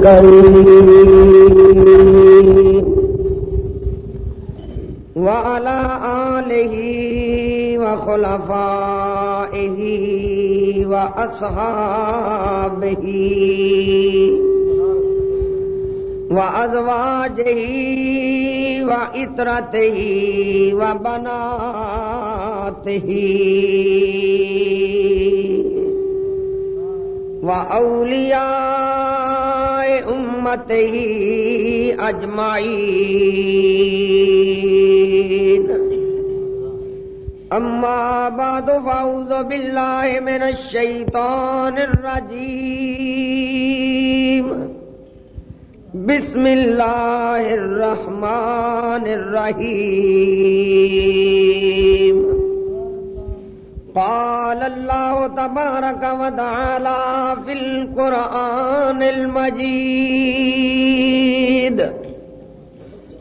الكريم وعلى آله وخلفائه وأصحابه وأزواجه وإطرته وبناته وأولياء أمته أجمعين أما بعد فأعوذ بالله من الشيطان الرجيم بسم الله الرحمن الرحيم قال الله تبارك وتعالى في القرآن المجيد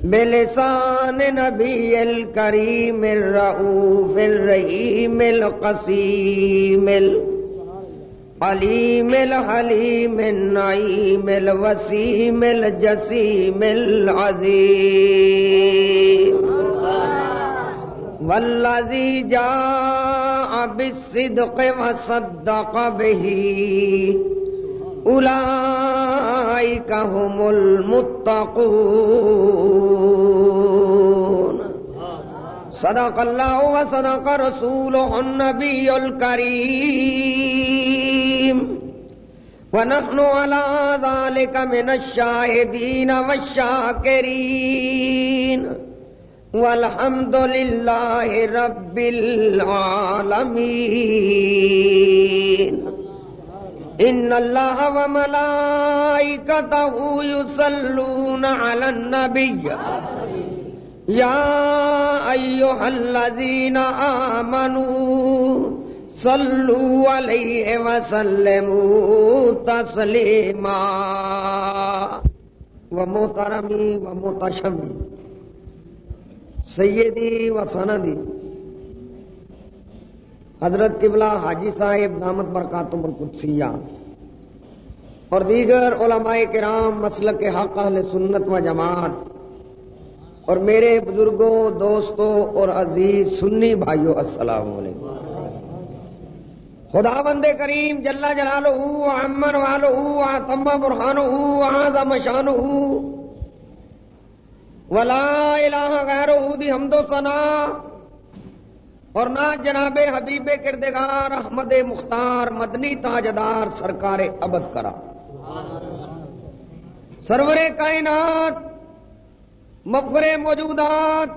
بلسان نبي الكريم الرؤوف الرحيم القسيم العليم الحليم النعيم الوسيم الجسيم العظيم والذي جاء بالصدق وصدق به. أولئك هم المتقون. صدق الله وصدق رسوله النبي الكريم. ونحن على ذلك من الشاهدين والشاكرين. والحمد لله رب العالمين إن الله وملائكته يصلون على النبي. يا أيها الذين آمنوا صلوا عليه وسلموا تسليما. ومترمي ومتشمي سیدی و سندی۔ حضرت قبلہ حاجی صاحب دامت برکاتم القدسیہ اور دیگر علماء کرام مسلک کے حق اہل سنت و جماعت۔ اور میرے بزرگوں، دوستوں اور عزیز سنی بھائیوں السلام علیکم۔ خدا بند کریم جلا جلال امن والو تمبا برہان آزم شان ولا الہ غیر دی حمد و ثنا۔ اور نہ جناب حبیب کردگار احمد مختار مدنی تاجدار سرکار ابد کرا۔ سرور کائنات مغفر موجودات،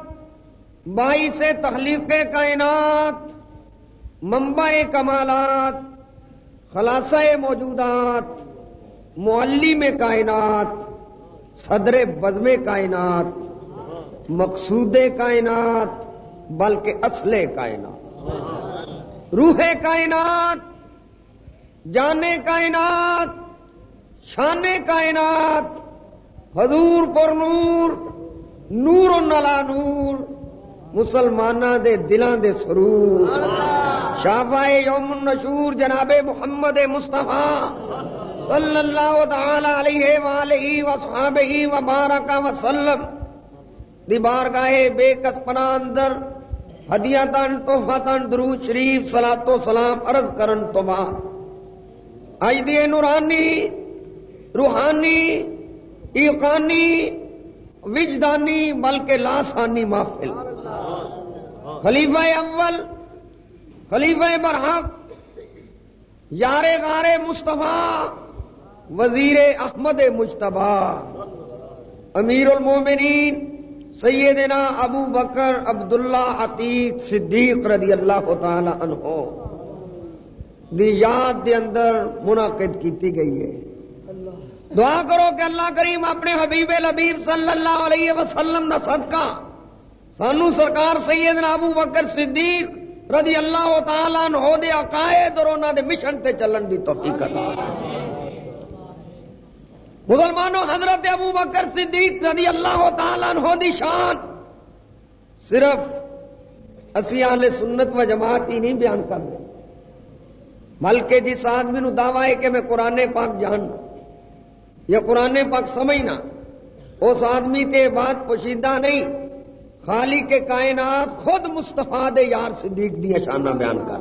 باعث تخلیق کائنات، منبع کمالات، خلاصہ موجودات، معلم کائنات۔ صدر بزم کائنات، مقصود کائنات، بلکہ اصل کائنات۔ روح کائنات، جان کائنات، شان کائنات، حضور پر نور نور نلا نور مسلمانہ دے دلان دے سرور۔ شافا یوم نشور جناب محمد مصطفیٰ۔ صلی اللہ تعالی علیہ وآلہ وصحابہ وبارک وسلم. دی بارگاہ بے کس پنا اندر ہدیہ تن درود شریف صلاۃ و سلام عرض کرن تو بعد۔ اج دی نورانی، روحانی، ایقانی، وجدانی، بلکہ لاسانی محفل۔ خلیفہ اول، خلیفہ برحق یار غار مصطفیٰ وزیر احمد مشتبہ امیر المومنین سیدنا ابو بکر عبداللہ عتیق صدیق رضی اللہ تعالی عنہ۔ دی یاد دے اندر منعقد کیتی گئی ہے۔ دعا کرو کہ اللہ کریم اپنے حبیب لبیب صلی اللہ علیہ وسلم کا صدقہ سانو سرکار سیدنا ابو بکر صدیق رضی اللہ تعالیٰ عنہ دے عقائد اور انہوں دے مشن تے چلن دی توفیق عطا مسلمانوں حضرت ابو بکر صدیق رضی اللہ تعالیٰ عنہ دی شان صرف اسی اہل سنت و جماعت ہی نہیں بیان کر رہے۔ بلکہ جس آدمی نو دعوی ہے کہ میں قرآن پاک جان یہ قرآن پاک سمجھنا اس آدمی کے بعد پوشیدہ نہیں خالی کے کائنات خود مستفا دے یار صدیق دیا شانہ بیان کر۔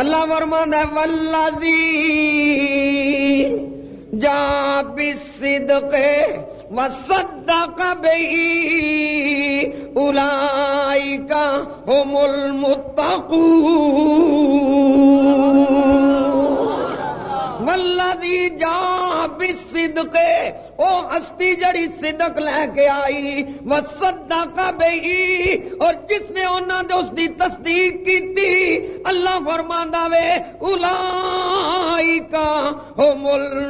اللہ ورمان ہے ولازی جا بصدق وصدق به اولئک هم المتقون ولدی جا صدقے او ہستی جڑی صدق لے کے آئی وہ سدا کا اور جس نے انہوں نے اس دی تصدیق کی تھی اللہ فرما وے الائی کا ہو مل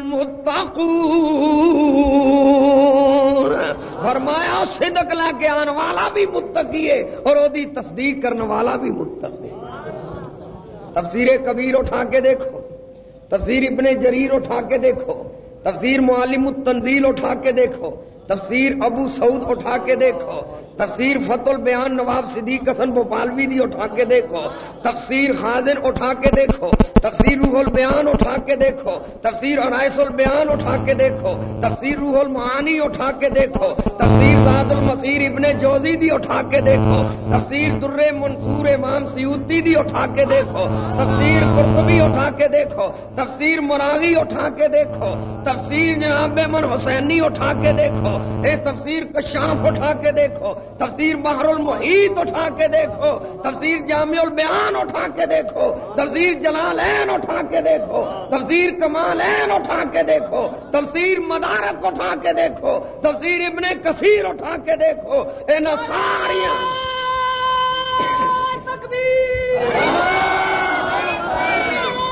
فرمایا، صدق لے کے آنے والا بھی متقی ہے اور وہ تصدیق کرنے والا بھی متقی ہے۔ تفسیر کبیر اٹھا کے دیکھو۔ تفسیر ابن جریر اٹھا کے دیکھو۔ تفسیر معالم التنزیل اٹھا کے دیکھو۔ تفسیر ابو سعود اٹھا کے دیکھو۔ تفسیر فت البیان نواب صدیق حسن بوپالوی دی اٹھا کے دیکھو تفسیر خاضر اٹھا کے دیکھو تفسیر روح البیان اٹھا کے دیکھو تفسیر ارائس البیان اٹھا کے دیکھو تفسیر روح المعانی اٹھا کے دیکھو تفسیر داد المسیر ابن جوزی دی اٹھا کے دیکھو تفسیر در منصور امام سیوتی دی اٹھا کے دیکھو تفسیر قرطبی اٹھا کے دیکھو تفسیر مراغی اٹھا کے دیکھو تفسیر جناب من حسینی اٹھا کے دیکھو اے تفسیر کشاف اٹھا کے دیکھو تفسیر بحر المحیط اٹھا کے دیکھو تفسیر جامع البیان اٹھا کے دیکھو تفسیر جلالین اٹھا کے دیکھو تفسیر کمالین اٹھا کے دیکھو تفسیر مدارک اٹھا کے دیکھو تفسیر ابن کثیر اٹھا کے دیکھو ان ساریاں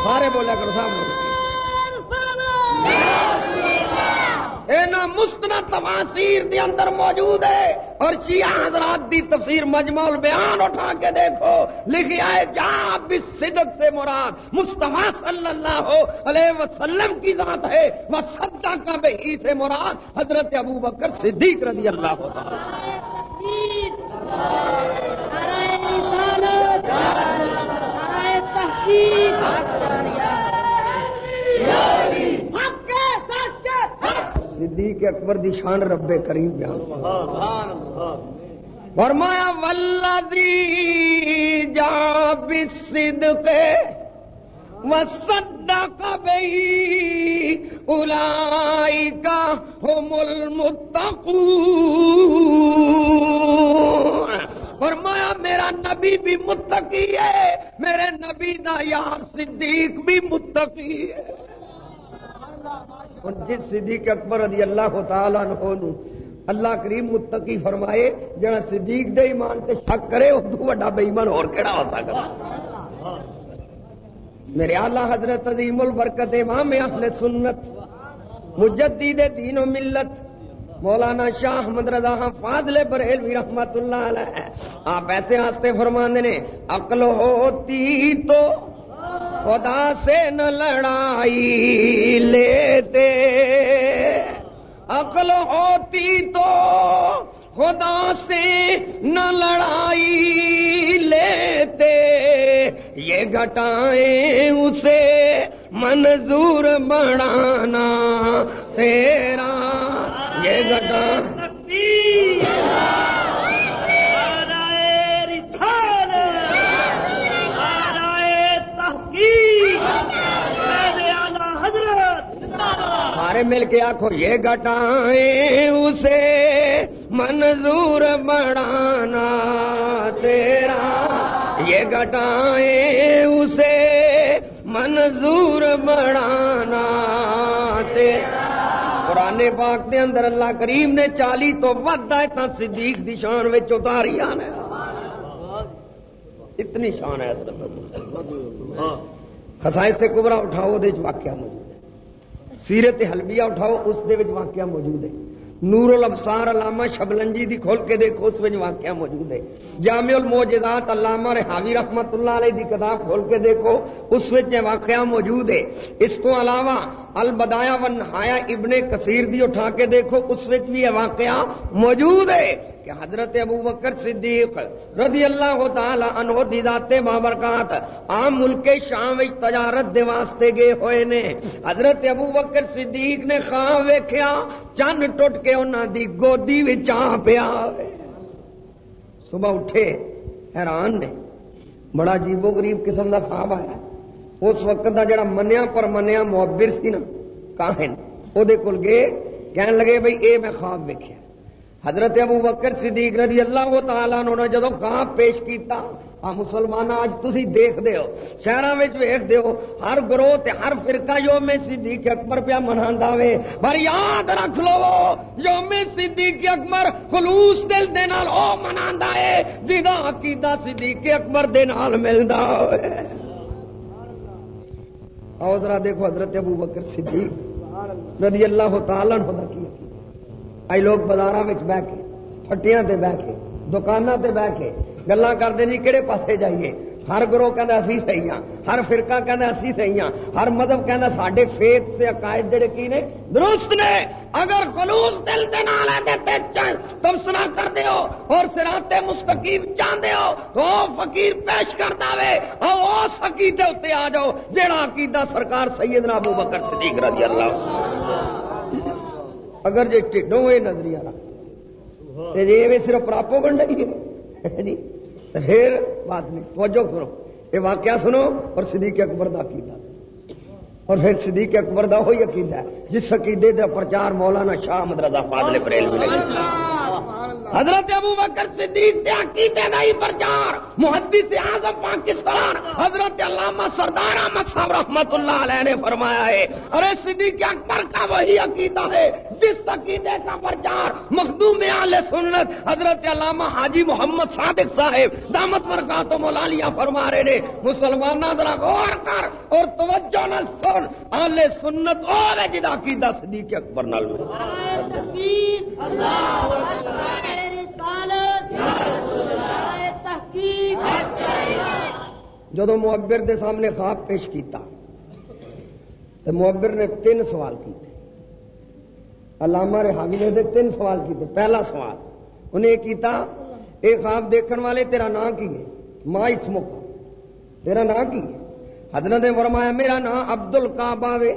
سارے بولے کرو صاحب مستند تفاصیر دی اندر موجود ہے اور شیعہ حضرات دی تفسیر مجمع البیان اٹھا کے دیکھو لکھا ہے جا صدق سے مراد مصطفیٰ صلی اللہ علیہ وسلم کی ذات ہے، وہ سدا کا بہی سے مراد حضرت ابو بکر صدیق رضی اللہ ہوتا صدیق اکبر دی شان رب کریم بیان فرمایا ولدی جا بصدق وصدق به اولئک هم المتقون۔ فرمایا، میرا نبی بھی متقی ہے، میرے نبی دا یار صدیق بھی متقی ہے۔ ہوں جس صدیق اکبر رضی اللہ تعالیٰ عنہ اللہ کریم متقی فرمائے جہاں صدیق دے ایمان تے شک کرے، اس کو بڑا بے ایمان اور کیڑا ہو سکتا؟ میرے آلہ حضرت عظیم البرکت امام اہل سنت، مجدد دین و ملت، مولانا شاہ احمد رضا فاضل بریلوی رحمت اللہ علیہ، آپ ایسے آستے فرماندے نے، عقل ہوتی تو خدا سے نہ لڑائی لیتے۔ عقل ہوتی تو خدا سے نہ لڑائی لیتے۔ یہ گھٹائیں اسے منظور بڑھانا تیرا۔ یہ گٹا سارے مل کے آخو یہ گٹائیں اسے منظور بڑھانا تیرا۔ یہ گٹائیں اسے منظور بڑھانا تیرا۔ قرآن پاک دے اندر اللہ کریم نے چالی تو ود آئے تھا صدیق دی شان وچ اتاری آنے اتنی شان ہے خسائے سے کبرا اٹھاؤ دے واقعہ موجود سیرت حلبیہ اٹھاؤ، اس دے واقعہ موجود ہے۔ نور الابصار علامہ شبلنجی دی کھول کے دیکھو، اس واقعہ موجود ہے۔ جامع الموجزات علامہ رحاوی رحمت اللہ علیہ دی کتاب کھول کے دیکھو، اس واقعہ موجود ہے۔ اس کو علاوہ البدایا و نہایا ابن کثیر دی اٹھا کے دیکھو، اس بھی واقعہ موجود ہے۔ کہ حضرت ابو بکر صدیق رضی اللہ تعالی عنہ دی بابرکات عام ملک شام وچ تجارت دے واسطے گئے ہوئے نے۔ حضرت ابو بکر صدیق نے خواب ویکھیا، چن ٹوٹ کے انہاں دی گودی وچ آ پیا۔ صبح اٹھے، حیران نے۔ بڑا عجیب و غریب قسم دا خواب آیا۔ اس وقت دا جڑا منیا پر منیا معبر سی نا، کاہن وہ گئے کہنے لگے بھائی اے میں خواب ویکیا حضرت ابو بکر صدیق رضی اللہ تعالیٰ نے جدو خواب پیش کیتا آ مسلمان، آج تھی دیکھ دے ہو شہروں میں ویخ دے ہو، ہر گروہ تے ہر فرقہ یوم صدیق اکبر پیا منا وے۔ پر یاد رکھ لو، یوم صدیق اکبر خلوص دل دے نال او منا ہے جہاں عقیدہ صدیق اکبر دے نال ملدا ہوئے۔ ذرا دیکھو حضرت ابو بکر صدیق رضی اللہ تعالی عنہ کی آئی لوگ بازار بہ کے پٹیاں تے بہ کے دکانوں تے بہ کے گلا کرتے جی کہڑے پاسے جائیے؟ ہر گروہ کہنا اسی صحیح ہاں ہر فرقہ کہنا اسی صحیح ہاں ہر مذہب کہنا سڈے فیت سے عقائد جڑے کی نے؟ درست نے! اگر خلوص دل دے نال دیتے تم کر دے ہو اور سراتے مستقیم چاہتے ہو، تو فقیر پیش کرتا وے او اس عقیدے اتنے آ جاؤ، جیڑا عقیدہ سرکار سیدنا ابو بکر صدیق رضی اللہ اگر جی ٹھڈوں یہ نظریہ رکھ۔ جی صرف پراپو گنڈا ہی جی پھر بات نہیں توجہ کرو۔ یہ واقعہ سنو اور صدیق اکبر دا عقیدہ۔ اور پھر صدیق اکبر دا ہوئی عقیدہ ہے جس عقیدے دا پرچار مولانا شاہ مدرزہ فاضل بریل بھی لگے حضرت ابو بکر صدیق تے عقیدے دا ہی پرچار محدث اعظم پاکستان، حضرت علامہ سردار احمد صاحب رحمت اللہ علیہ نے فرمایا ہے، ارے صدیق اکبر کا وہی عقیدہ ہے، جس عقیدے کا پرچار مخدوم اہل سنت، حضرت علامہ حاجی محمد صادق صاحب، دامت برکات مولالیاں فرما رہے نے۔ مسلمان ذرا غور کر اور توجہ نہ سن، اہل سنت اور عقیدہ صدیق اکبر نال۔ اللہ اکبر جدو معبر دے سامنے خواب پیش کیتا تو معبر نے تین سوال کیتے۔ علامہ رحاوی نے دے تین سوال کیتے۔ پہلا سوال، انہیں کیتا، اے خواب دیکھن والے تیرا نام کی ہے؟ ماں اس موقع۔ تیرا نام کی ہے؟ حضرت نے فرمایا، میرا نام عبد القابا وے۔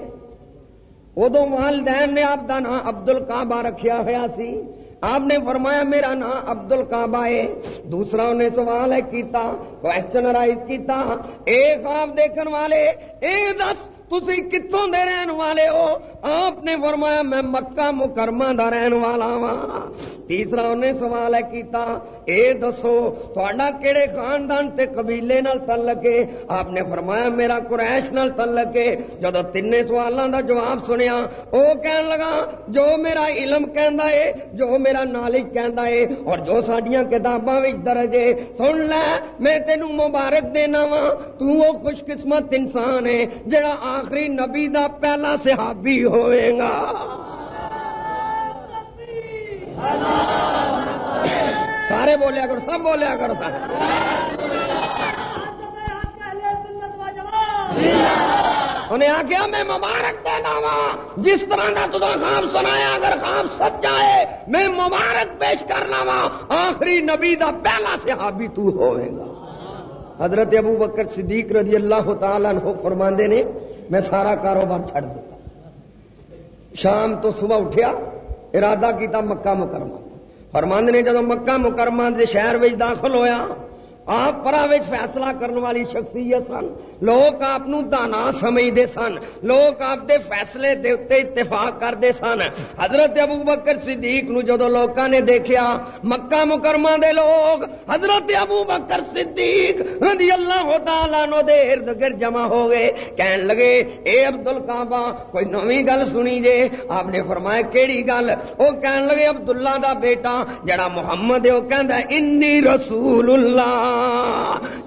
ادو والدین نے آپ کا نام عبد القابا رکھیا ہوا سی۔ آپ نے فرمایا میرا نام عبد القابا ہے۔ دوسرا انہیں سوال ہے، کیتا کوشچن رائز کیتا۔ اے خواب دیکھن والے، اے دس تھی کتوں دے رہن والے ہو؟ آپ نے فرمایا، میں مکہ مکرمہ دا رہن والا وا تیسرا انہیں سوال ہے کیتا، اے دسو تھوڑا کیڑے خاندان تے قبیلے نال تعلق ہے آپ نے فرمایا، میرا قریش نال تعلق ہے جدو تین سوالوں دا جواب سنیا، او کہن لگا، جو میرا علم کہندا ہے جو میرا نالج کہندا ہے اور جو ساڈیاں کتاباں وچ درج ہے سن لے، میں تینوں مبارک دینا وا تو وہ خوش قسمت انسان ہے جڑا آخری نبی دا پہلا صحابی ہوئے گا۔ سارے بولیا کرو، سب بولیا کرو سارے۔ انہیں آخیا میں مبارک دینا وا ہاں۔ جس طرح کا تجا خواب سنایا، اگر خواب سچا ہے میں مبارک پیش کرنا وا آخری نبی دا پہلا صحابی تو ہوئے گا۔ حضرت ابو بکر صدیق رضی اللہ تعالیٰ عنہ فرماندے نے، میں سارا کاروبار چھڑ دیتا شام تو صبح اٹھیا، ارادہ کیتا مکہ مکرمہ۔ فرمند نے جب مکہ مکرمہ دے شہر میں داخل ہویا آپ پرا فیصلہ کرنے والی شخصیت سن۔ لوگ آپ دانا سمجھتے سن۔ لوگ آپ دے فیصلے دے اتفاق کرتے سن۔ حضرت ابو بکر صدیق نو جدو لوکاں نے دیکھیا، مکہ مکرمہ دے لوگ، حضرت ابو بکر صدیق رضی اللہ تعالیٰ نو دے ارد گرد جمع ہو گئے۔ کہن لگے، اے عبد القابا کوئی نوی گل سنی جے۔ آپ نے فرمایا، کیڑی گل؟ وہ کہن لگے، عبداللہ دا بیٹا، جڑا محمد ہے وہ کہندا انی رسول اللہ.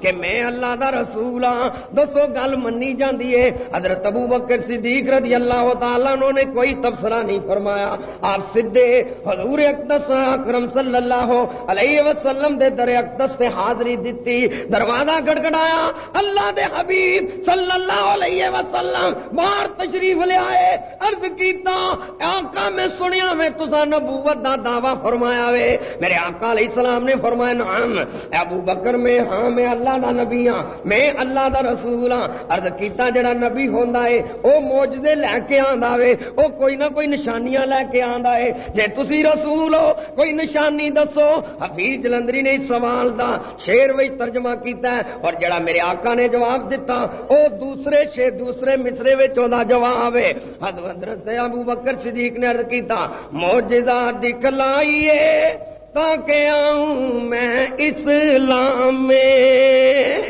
کہ میں اللہ دا رسول ہاں۔ دسو، گل منی جاندی ہے۔ حضرت ابو بکر صدیق رضی اللہ تعالیٰ انہوں نے کوئی تبصرہ نہیں فرمایا۔ آپ سدھے حضور اقدس اکرم صلی اللہ علیہ وسلم دے در اقدس سے حاضری دیتی دروازہ گڑگڑایا۔ اللہ دے حبیب صلی اللہ علیہ وسلم باہر تشریف لے آئے۔ عرض کیتا، آقا میں سنیا میں تسا نبوت دا دعویٰ فرمایا وے۔ میرے آقا علیہ السلام نے فرمایا، نعم ابو بکر میں ہاں میں اللہ دا نبی ہاں میں اللہ دا رسول ہاں۔ عرض کیتا جڑا نبی ہوندا ہے، او موجزے لے کے آندا وے، او کوئی نہ کوئی نشانیاں لے کے آندا ہے۔ جے تسی رسول ہو، کوئی نشانی دسو۔ حفیظ جلندری نے اس سوال دا شیر وچ ترجمہ کیتا ہے، اور جڑا میرے آقا نے جواب دیتا او دوسرے شیر دوسرے مصرے وچ دا جواب ہے۔ حضرت ابو بکر صدیق نے عرض کیتا معجزہ دکھلائیے تاکہ آؤں میں اسلام میں۔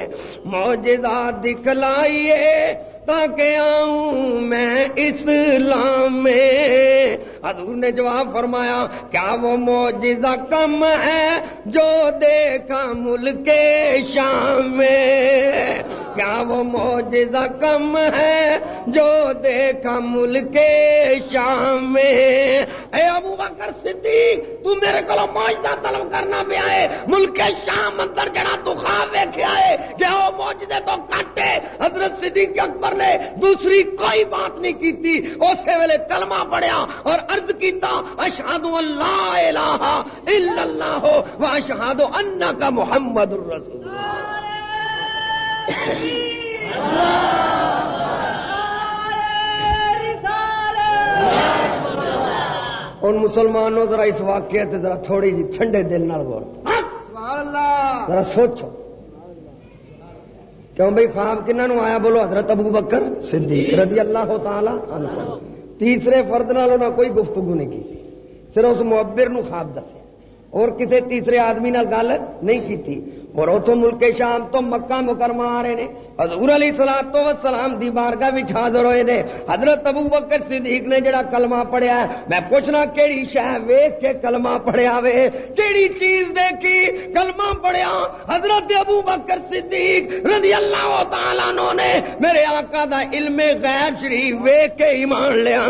موجودہ دکھلائیے تاکہ آؤں میں اسلام میں۔ حضور نے جواب فرمایا، کیا وہ موجودہ کم ہے جو دیکھا ملک شام میں؟ کیا وہ موجودہ کم ہے جو دیکھا ملک شام میں؟ اے ابو بکر صدیق، تو میرے کو موجودہ طلب کرنا پیا ہے ملک شام اندر جڑا تو خواب ویکھیا ہے کیا وہ موجودے تو کٹے حضرت صدیق اکبر نے دوسری کوئی بات نہیں کی تھی اسی ویلے کلمہ پڑیا اور عرض کیتا اشہد اللہ الہ الا اللہ و اشہد ان کا محمد الرسول اللہ. ان مسلمانوں ذرا اس واقعے تے ذرا تھوڑی جی ٹھنڈے دل نال غور ذرا سوچو۔ کیوں بھائی خواب کنہ نو آیا؟ بولو حضرت ابو بکر صدیق رضی اللہ تعالی عنہ۔ تیسرے فرد نال کوئی گفتگو نہیں کی صرف اس معبر نو خواب دسے اور کسی تیسرے آدمی نال گل نہیں کی تھی اور اتو ملک شام تو مکہ مکرمہ آ رہے ہیں حضور علیہ سلام تو سلام دی بارگاہ بھی حاضر ہوئے نے۔ حضرت ابو بکر صدیق نے جڑا کلمہ پڑھیا ہے، میں پوچھنا کیڑی شہ ویخ کے کلمہ پڑھیا وے؟ کیڑی چیز دیکھی؟ کلمہ پڑھیا۔ حضرت ابو بکر صدیق رضی اللہ تعالیٰ نے میرے آقا دا علم غیب شریف ویخ کے ایمان لیا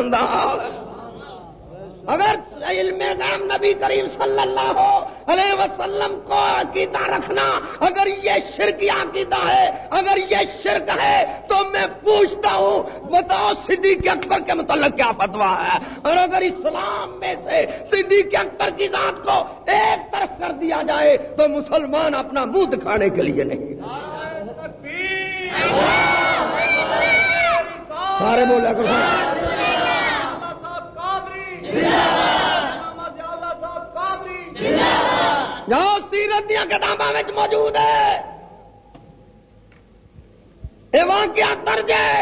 اگر علم غیب نبی کریم صلی اللہ علیہ وسلم کو عقیدہ رکھنا اگر یہ شرک عقیدہ ہے اگر یہ شرک ہے تو میں پوچھتا ہوں بتاؤ صدیق اکبر کے متعلق کیا فتوا ہے اور اگر اسلام میں سے صدیق اکبر کی ذات کو ایک طرف کر دیا جائے تو مسلمان اپنا منہ دکھانے کے لیے نہیں سارے بولے جاؤ سیرت دیا کتابوں میں موجود ہے۔ یہ واقعہ درج ہے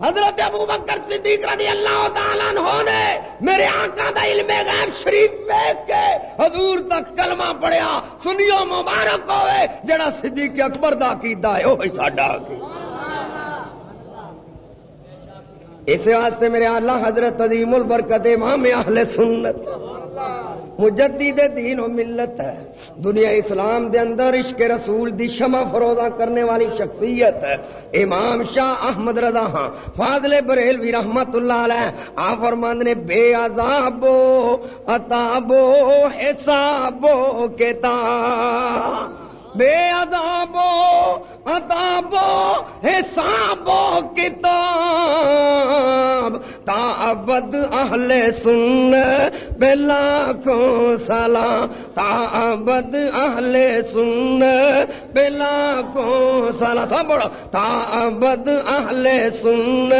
حضرت ابو بکر صدیق رضی اللہ تعالیٰ عنہ نے میرے آقا دا علم غیب شریف ویک کے حضور تک کلمہ پڑھیا، سنیو مبارک ہوئے، جڑا صدیق اکبر دا کیتا ہے وہی ساڈا اس واسطے میرے اللہ حضرت عظیم البرکت امام اہل سنت۔ مجدد دین و ملت ہے۔ دنیا اسلام دے اندر عشق رسول دی شمع فروزہ کرنے والی شخصیت ہے۔ امام شاہ احمد رضا ہاں فاضل بریلوی رحمت اللہ علیہ، آ فرماند نے، بے عذابو اتابو حسابو کتاب بے ادابو ادابو، حسابو کتاب، تا ابد اہل سن بلا کو سلام، تا ابد اہل سن بلا کو سلام سب بڑا تا ابد اہل سن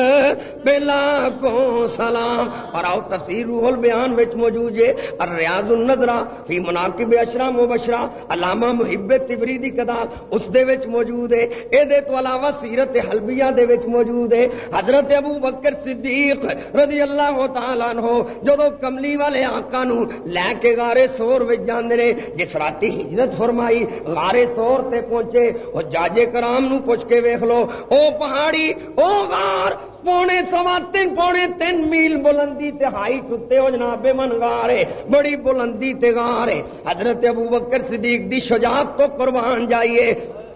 بلا کو سلام۔ اور آؤ تفسیر روح البیان وچ موجود ہے، الریاض النظرہ فی مناقب اشرا مبشرہ، علامہ محب تبری تبری دی کتاب، اس دے وچ موجود ہے۔ اے دے تو علاوہ سیرت حلبیہ دے وچ موجود ہے۔ حضرت ابو بکر صدیق رضی اللہ تعالی عنہ جدو کملی والے آقا نو لے کے غارے سور وچ جاندے نے، جس راتی ہجرت فرمائی غارے سور تے پہنچے۔ او جاجے کرام نو پوچھ کے ویکھ لو، او پہاڑی، او غار، پونے سوا تین، پونے تین میل بلندی تے ہائٹ اتنے ہو جناب من گارے بڑی بلندی تے گارے حضرت ابو بکر صدیق دی شجاعت تو قربان جائیے۔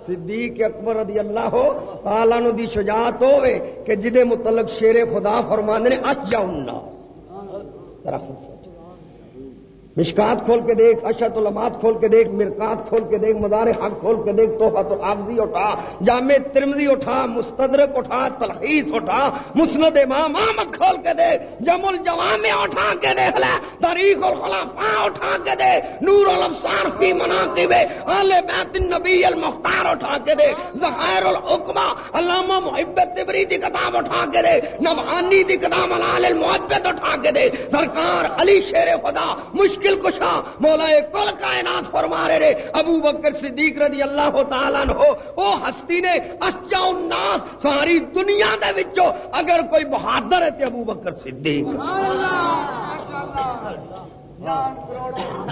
صدیق اکبر رضی اللہ ہو تعالیٰ نو دی شجاعت ہوے کہ جدے متعلق شیر خدا فرمانے نے اچ جاؤں طرف مشکات کھول کے دیکھ اشت علمات کھول کے دیکھ مرکات کھول کے دیکھ مدار حق کھول کے دیکھ توحفہ تو حافظی اٹھا، جامع ترمزی اٹھا، مستدرک اٹھا، تلخیص اٹھا، مسند امام احمد کھول کے دیکھ جم الجوام اٹھا کے دیکھ لے تاریخ الخلافہ اٹھا کے دے، نور الافسار فی مناقب آل بیت النبی المختار اٹھا کے دے ظہائر الحکمہ علامہ محبت تبری دی کتاب اٹھا کے دے نبہانی دی کتاب علال المحبت اٹھا کے دے، سرکار علی شیر خدا مشکل مشکل کشا مولا کل کائنات فرما رہے رہے۔ ابو بکر صدیق رضی اللہ تعالیٰ ہو او ہستی نے اچا الناس ساری دنیا دے وچو اگر کوئی بہادر ہے تو ابو بکر صدیق۔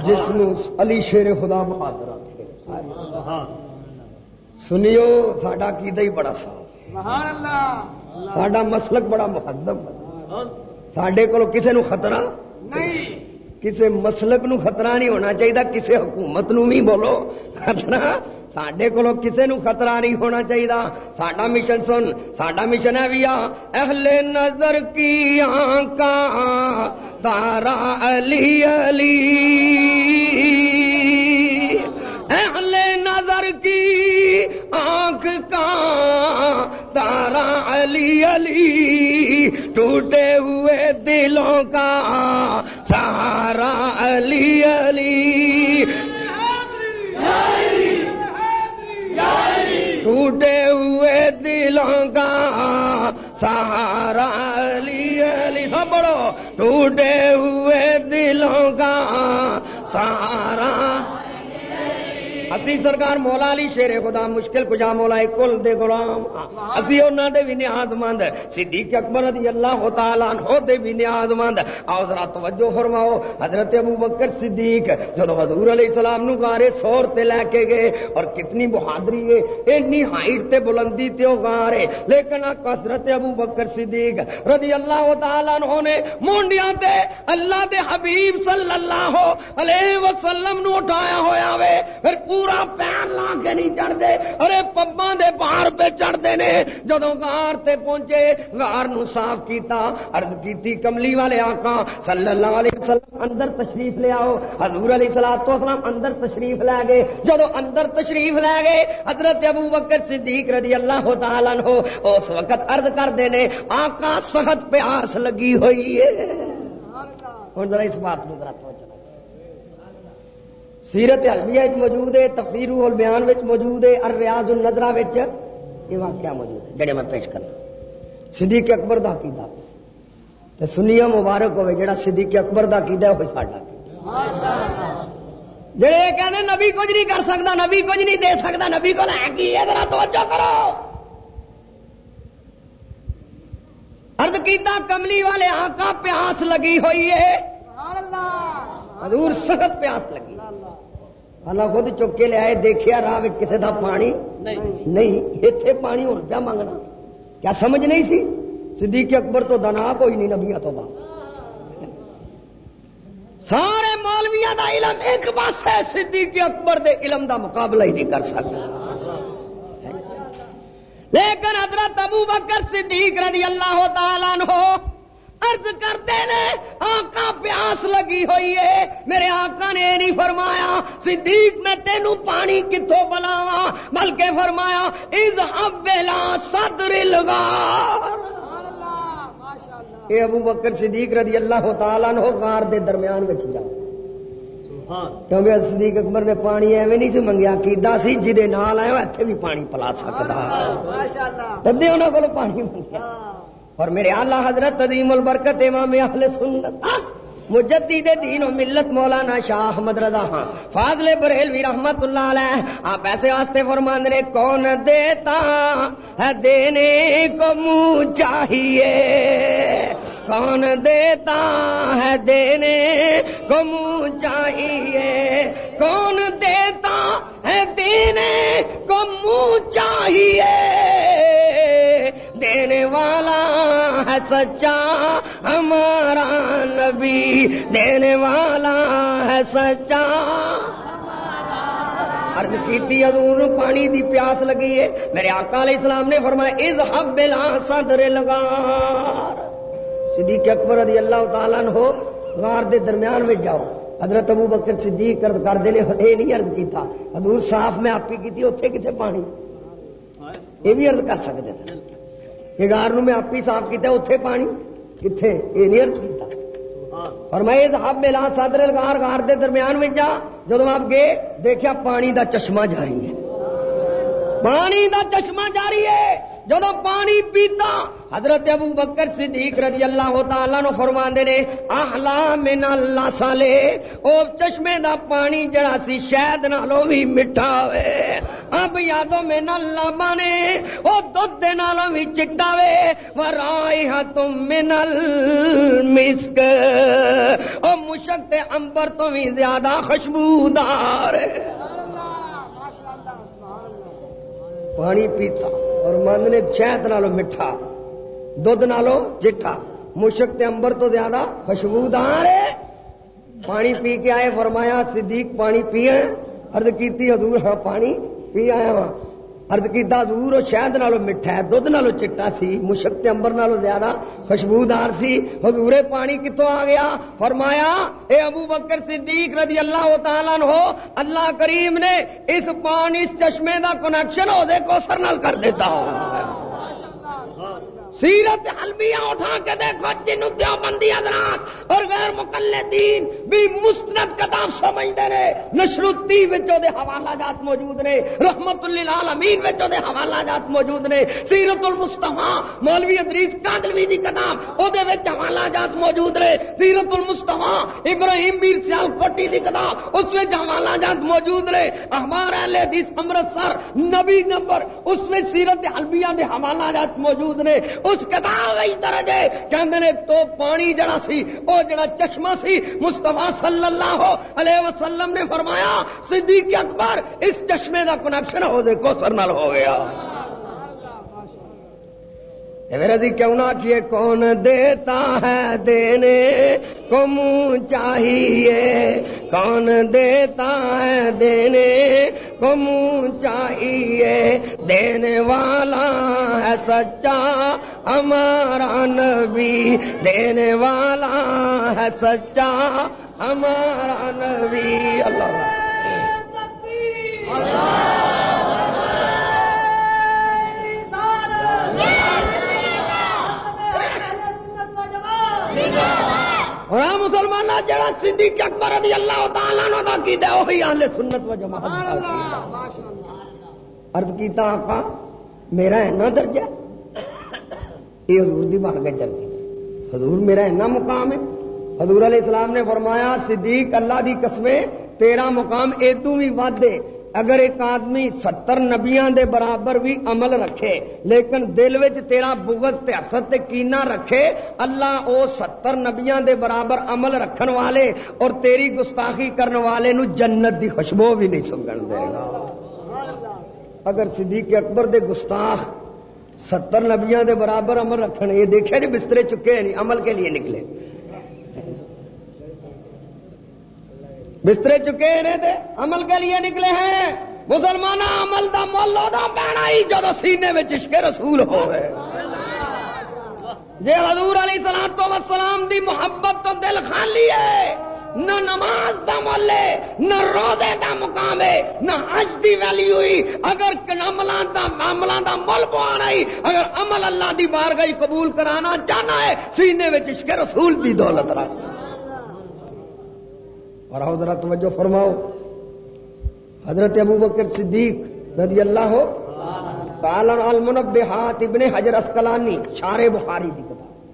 جس نے علی شیر خدا بہادر سنیو، ساڈا کی بڑا صاف ساڈا مسلک بڑا مقدم سڈے کو کسی نو خطرہ؟ نہیں۔ کسی مسلک نو خطرہ نہیں ہونا چاہیے کسی حکومت نو بھی بولو۔ خطرہ سڈے کو کسی نو خطرہ نہیں ہونا چاہیے سڈا مشن سن سڈا مشن ہے بھی اہل نظر کی کا تارا علی علی۔ سرکار مولا علی شیر خدا، مشکل کجا مولا کل دے غلام۔ اسی انہاں دے بھی نیاز مند صدیق اکبر رضی اللہ تعالی عنہ دے بھی نیاز مند آو ذرا توجہ فرماؤ۔ حضرت ابو بکر صدیق جب حضور علیہ السلام نو گارے سور تے لے کے گئے، اور کتنی بہادری ہے۔ اتنی ہائٹ تے بلندی تے او گارے لیکن حضرت ابو بکر صدیق رضی اللہ تعالی عنہ نے مونڈیاں تے اللہ دے حبیب صلی اللہ علیہ وسلم نو اٹھایا ہویا وے۔ پھر پورا پیر لا کے نہیں چڑھتے۔ ارے پبا دے پار پہ چڑھتے نے۔ جدو گار تے پہنچے گار نو صاف کیتا عرض کیتی کملی والے آقا صلی اللہ علیہ وسلم اندر تشریف لے آؤ۔ حضور علیہ السلام تو اسلام اندر تشریف لے گئے۔ جدو اندر تشریف لے گئے حضرت ابو بکر صدیق رضی اللہ تعالیٰ عنہ اس وقت عرض کر دینے آقا سخت پیاس لگی ہوئی ہے۔ ہوں ذرا اس بات میں ذرا پہنچ سیرت البیا موجود ہے تفسیر البیان موجود ہے ریاض النظرا یہ واقعہ موجود ہے جڑے میں پیش کرنا۔ صدیق اکبر دا عقیدہ۔ تے سنیا مبارک ہوئے جڑا صدیق اکبر دا عقیدہ ہے وہ ساڈا جڑے کہنے نبی کچھ نہیں کر سکتا نبی کچھ نہیں دے سکتا نبی کو ہے کی؟ ذرا توجہ کرو۔ ارد کیتا کملی والے آقا پیاس لگی ہوئی ہے۔ حضور سخت پیاس لگی۔ اللہ خود چک کے لے آئے دیکھا راہ کسی کا پانی نہیں۔ اتنے پانی ہوں پیا منگنا کیا سمجھ نہیں سی؟ صدیق اکبر تو دنا کوئی نہیں نبیا تو بعد۔ سارے مولویا دا علم ایک پاس ہے صدیق اکبر دے علم دا مقابلہ ہی نہیں کر سکتا۔ لیکن حضرت ابو بکر صدیق رضی اللہ تعالیٰ عنہ ارض کرتے نے آقا پیاس لگی ہوئی ہے۔ میرے آقا نے نہیں فرمایا صدیق میں تینوں پانی کتوں بلاوا بلکہ فرمایا از ابلا صدر لگا اے ابو بکر صدیق رضی اللہ تعالیٰ نو غار دے درمیان میں جاؤ کیونکہ صدیق اکبر نے پانی ایویں نہیں سی منگیا کیدا سی جہے نال آیا اتنے بھی پانی پلا سکتا انہوں کو پانی منگیا۔ اور میرے اللہ حضرت عظیم البرکت امام اہل سنت مجدد دین و ملت مولانا شاہ احمد رضا ہاں فاضل بریلوی رحمت اللہ علیہ، آپ ایسے واسطے فرمان رہے، کون دیتا ہے دینے کو منہ چاہیے؟ کون دیتا ہے دینے کو منہ چاہیے؟ کون دیتا ہے دینے کو منہ چاہیے؟ دینے والا ہے سچا، ہمارا نبی دینے والا ہے سچا۔ عرض کیتی حضور، پانی دی پیاس لگی ہے۔ میرے آقا علیہ السلام نے فرمایا اذهب بلا صدر الغار۔ صدیق اکبر رضی اللہ تعالیٰ عنہ غار دے درمیان میں جاؤ۔ حضرت ابو بکر صدیق عرض کر دے نے، اے نہیں عرض کیتا۔ حضور صاف میں آپ کی کی اوتھے کتنے پانی؟ یہ بھی عرض کر سکتے تھے۔ گار میں آپ ہی صاف کیتا اتے پانی۔ کتنے یہ نہیں کیتا۔ اور میں ہب ملا سادر گار گار دے درمیان میں جا جب آپ گئے دیکھا پانی دا چشمہ جاری ہے۔ پانی دا چشمہ جاری ہے۔ جب پانی پیتا، حضرت ابو بکر صدیق رضی اللہ تعالیٰ نو فرما نے احلا من اللہ سالے او چشمے دا پانی جڑا سی شاید نالو بھی مٹھا وے اب یادو میں اللہ بانے او دودھ دے نالو بھی چٹا وے ورائحہ تم من المسک۔ او مشک تے امبر تو بھی زیادہ خوشبودار۔ ہے پانی پیتا اور مند نے شہد نالو میٹھا دھد نالو چٹھا مشک تے امبر تو زیادہ خوشبودار ہے پانی پی کے آئے فرمایا صدیق پانی پیے ارد کیتی حضور ہاں پانی پی آیا وہاں ارد کیتا حضور شہد نالو میٹھا ہے دھد نالو چٹا سی مشک تے امبر نالو زیادہ خوشبودار سی۔ حضور پانی کتوں آ گیا؟ فرمایا، اے ابو بکر صدیق رضی اللہ تعالیٰ ہو اللہ کریم نے اس پانی اس چشمے دا کنیکشن ہو کو سر نال کر دیتا۔ ہوں سیرت حلبیاں اٹھا کے دیکھو جن دیوبندی حضرات اور غیر مقلدین بھی مستند کتاب سمجھتے رہے۔ نشرتی وچوں دے حوالہ جات موجود نے رحمت للعالمین وچوں دے حوالہ جات موجود نے سیرت المصطفی مولوی ادریس کاندلوی دی کتاب، او دے وچ حوالہ جات موجود نے سیرت المصطفی ابراہیم میر سیال کوٹی دی کتاب، اس وچ حوالہ جات موجود نے احبار اہل حدیث امرتسر نبی نمبر، اس وچ سیرت حلبیہ دے حوالہ جات موجود نے اس کتاب درجے کہندے نے تو پانی جڑا سی، او جڑا چشمہ سی، مصطفیٰ صلی اللہ علیہ وسلم نے فرمایا، صدیق اکبر، اس چشمے دا کنیکشن ہو دے کو سرنل ہو گیا۔ میرا جی کیوں نہ کیے کون دیتا ہے دینے کو منہ چاہیے؟ کون دیتا ہے دینے کو منہ چاہیے؟ دینے والا ہے سچا ہمارا نبی دینے والا ہے سچا۔ ہمارا نبی اللہ۔ اور مسلمان جڑا صدیق اکبر رضی اللہ تعالیٰ نو دا کی دے وہی اہل سنت و جماعت عرض کیتا آقا میرا اینا درجہ؟ یہ حضور دی بار گئے چل گئی۔ حضور میرا اینا مقام ہے۔ حضور علیہ السلام نے فرمایا صدیق اللہ دی قسمیں تیرا مقام ادو بھی ود ہے۔ اگر ایک آدمی ستر نبیاں دے برابر بھی عمل رکھے لیکن دل وچ تیرا بغض تے حسد تے کینا رکھے اللہ او ستر نبیاں دے برابر عمل رکھن والے اور تیری گستاخی کرن والے نو جنت دی خوشبو بھی نہیں سنگن دے گا۔ اگر صدیق اکبر دے گستاخ ستر نبیاں دے برابر عمل رکھن یہ دیکھے نہیں بسترے چکے نہیں عمل کے لیے نکلے۔ بسترے چکے ہیں تے عمل کے لیے نکلے ہیں۔ مسلمان عمل دا مل پینا ہی جب سینے میں عشق رسول ہو گئے جی حضور علی سلام تو وسلام دی محبت تو دل خالی ہے۔ نہ نماز دا مل نہ روزے دا مقام ہے، نہ حج دی ویلی ہوئی۔ اگر عملان دا عملان دا مل پوانا ہی اگر عمل اللہ دی بارگاہ قبول کرانا چاہنا ہے، سینے میں عشق رسول دی دولت رکھ۔ اور آؤ ذرا توجہ فرماؤ۔ حضرت ابو بکر صدیق رضی اللہ ہو المنبہات ابن حجر اسکلانی شار بخاری کی کتاب۔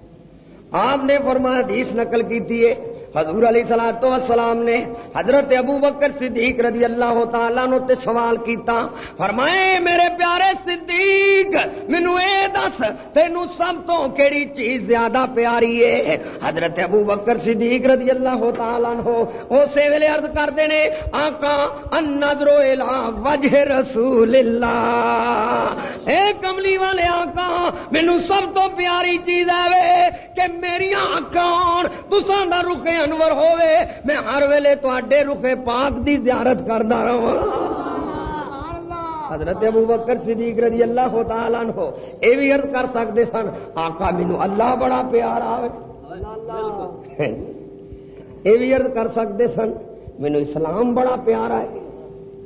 آپ نے فرمایا حدیث نقل کی تھی۔ حضور علی سلاد وسلام نے حضرت ابو بکر صدیق رضی اللہ تعالیٰ نو تے سوال کیتا، فرمائے، میرے پیارے صدیق مینو اے دس تینو سب تو کیڑی چیز زیادہ پیاری ہے؟ حضرت ابو بکر صدیق رضی اللہ تعالیٰ ہو اسی ویلے ارد کرتے ہیں، آقا النظر الى وجہ رسول اللہ۔ اے کملی والے آقا مینو سب تو پیاری چیز ہے کہ میری آکان تساں دا رخ انور ہوئے میں ہر ویلے تے رخے پاک دی زیارت کرتا رہا حضرت ابو بکر صدیق رضی اللہ تعالیٰ ہو اے بھی عرض کر سکتے سن، آقا مینو اللہ بڑا پیار پیارا اے بھی عرض کر سکتے سن، مینو اسلام بڑا پیارا ہے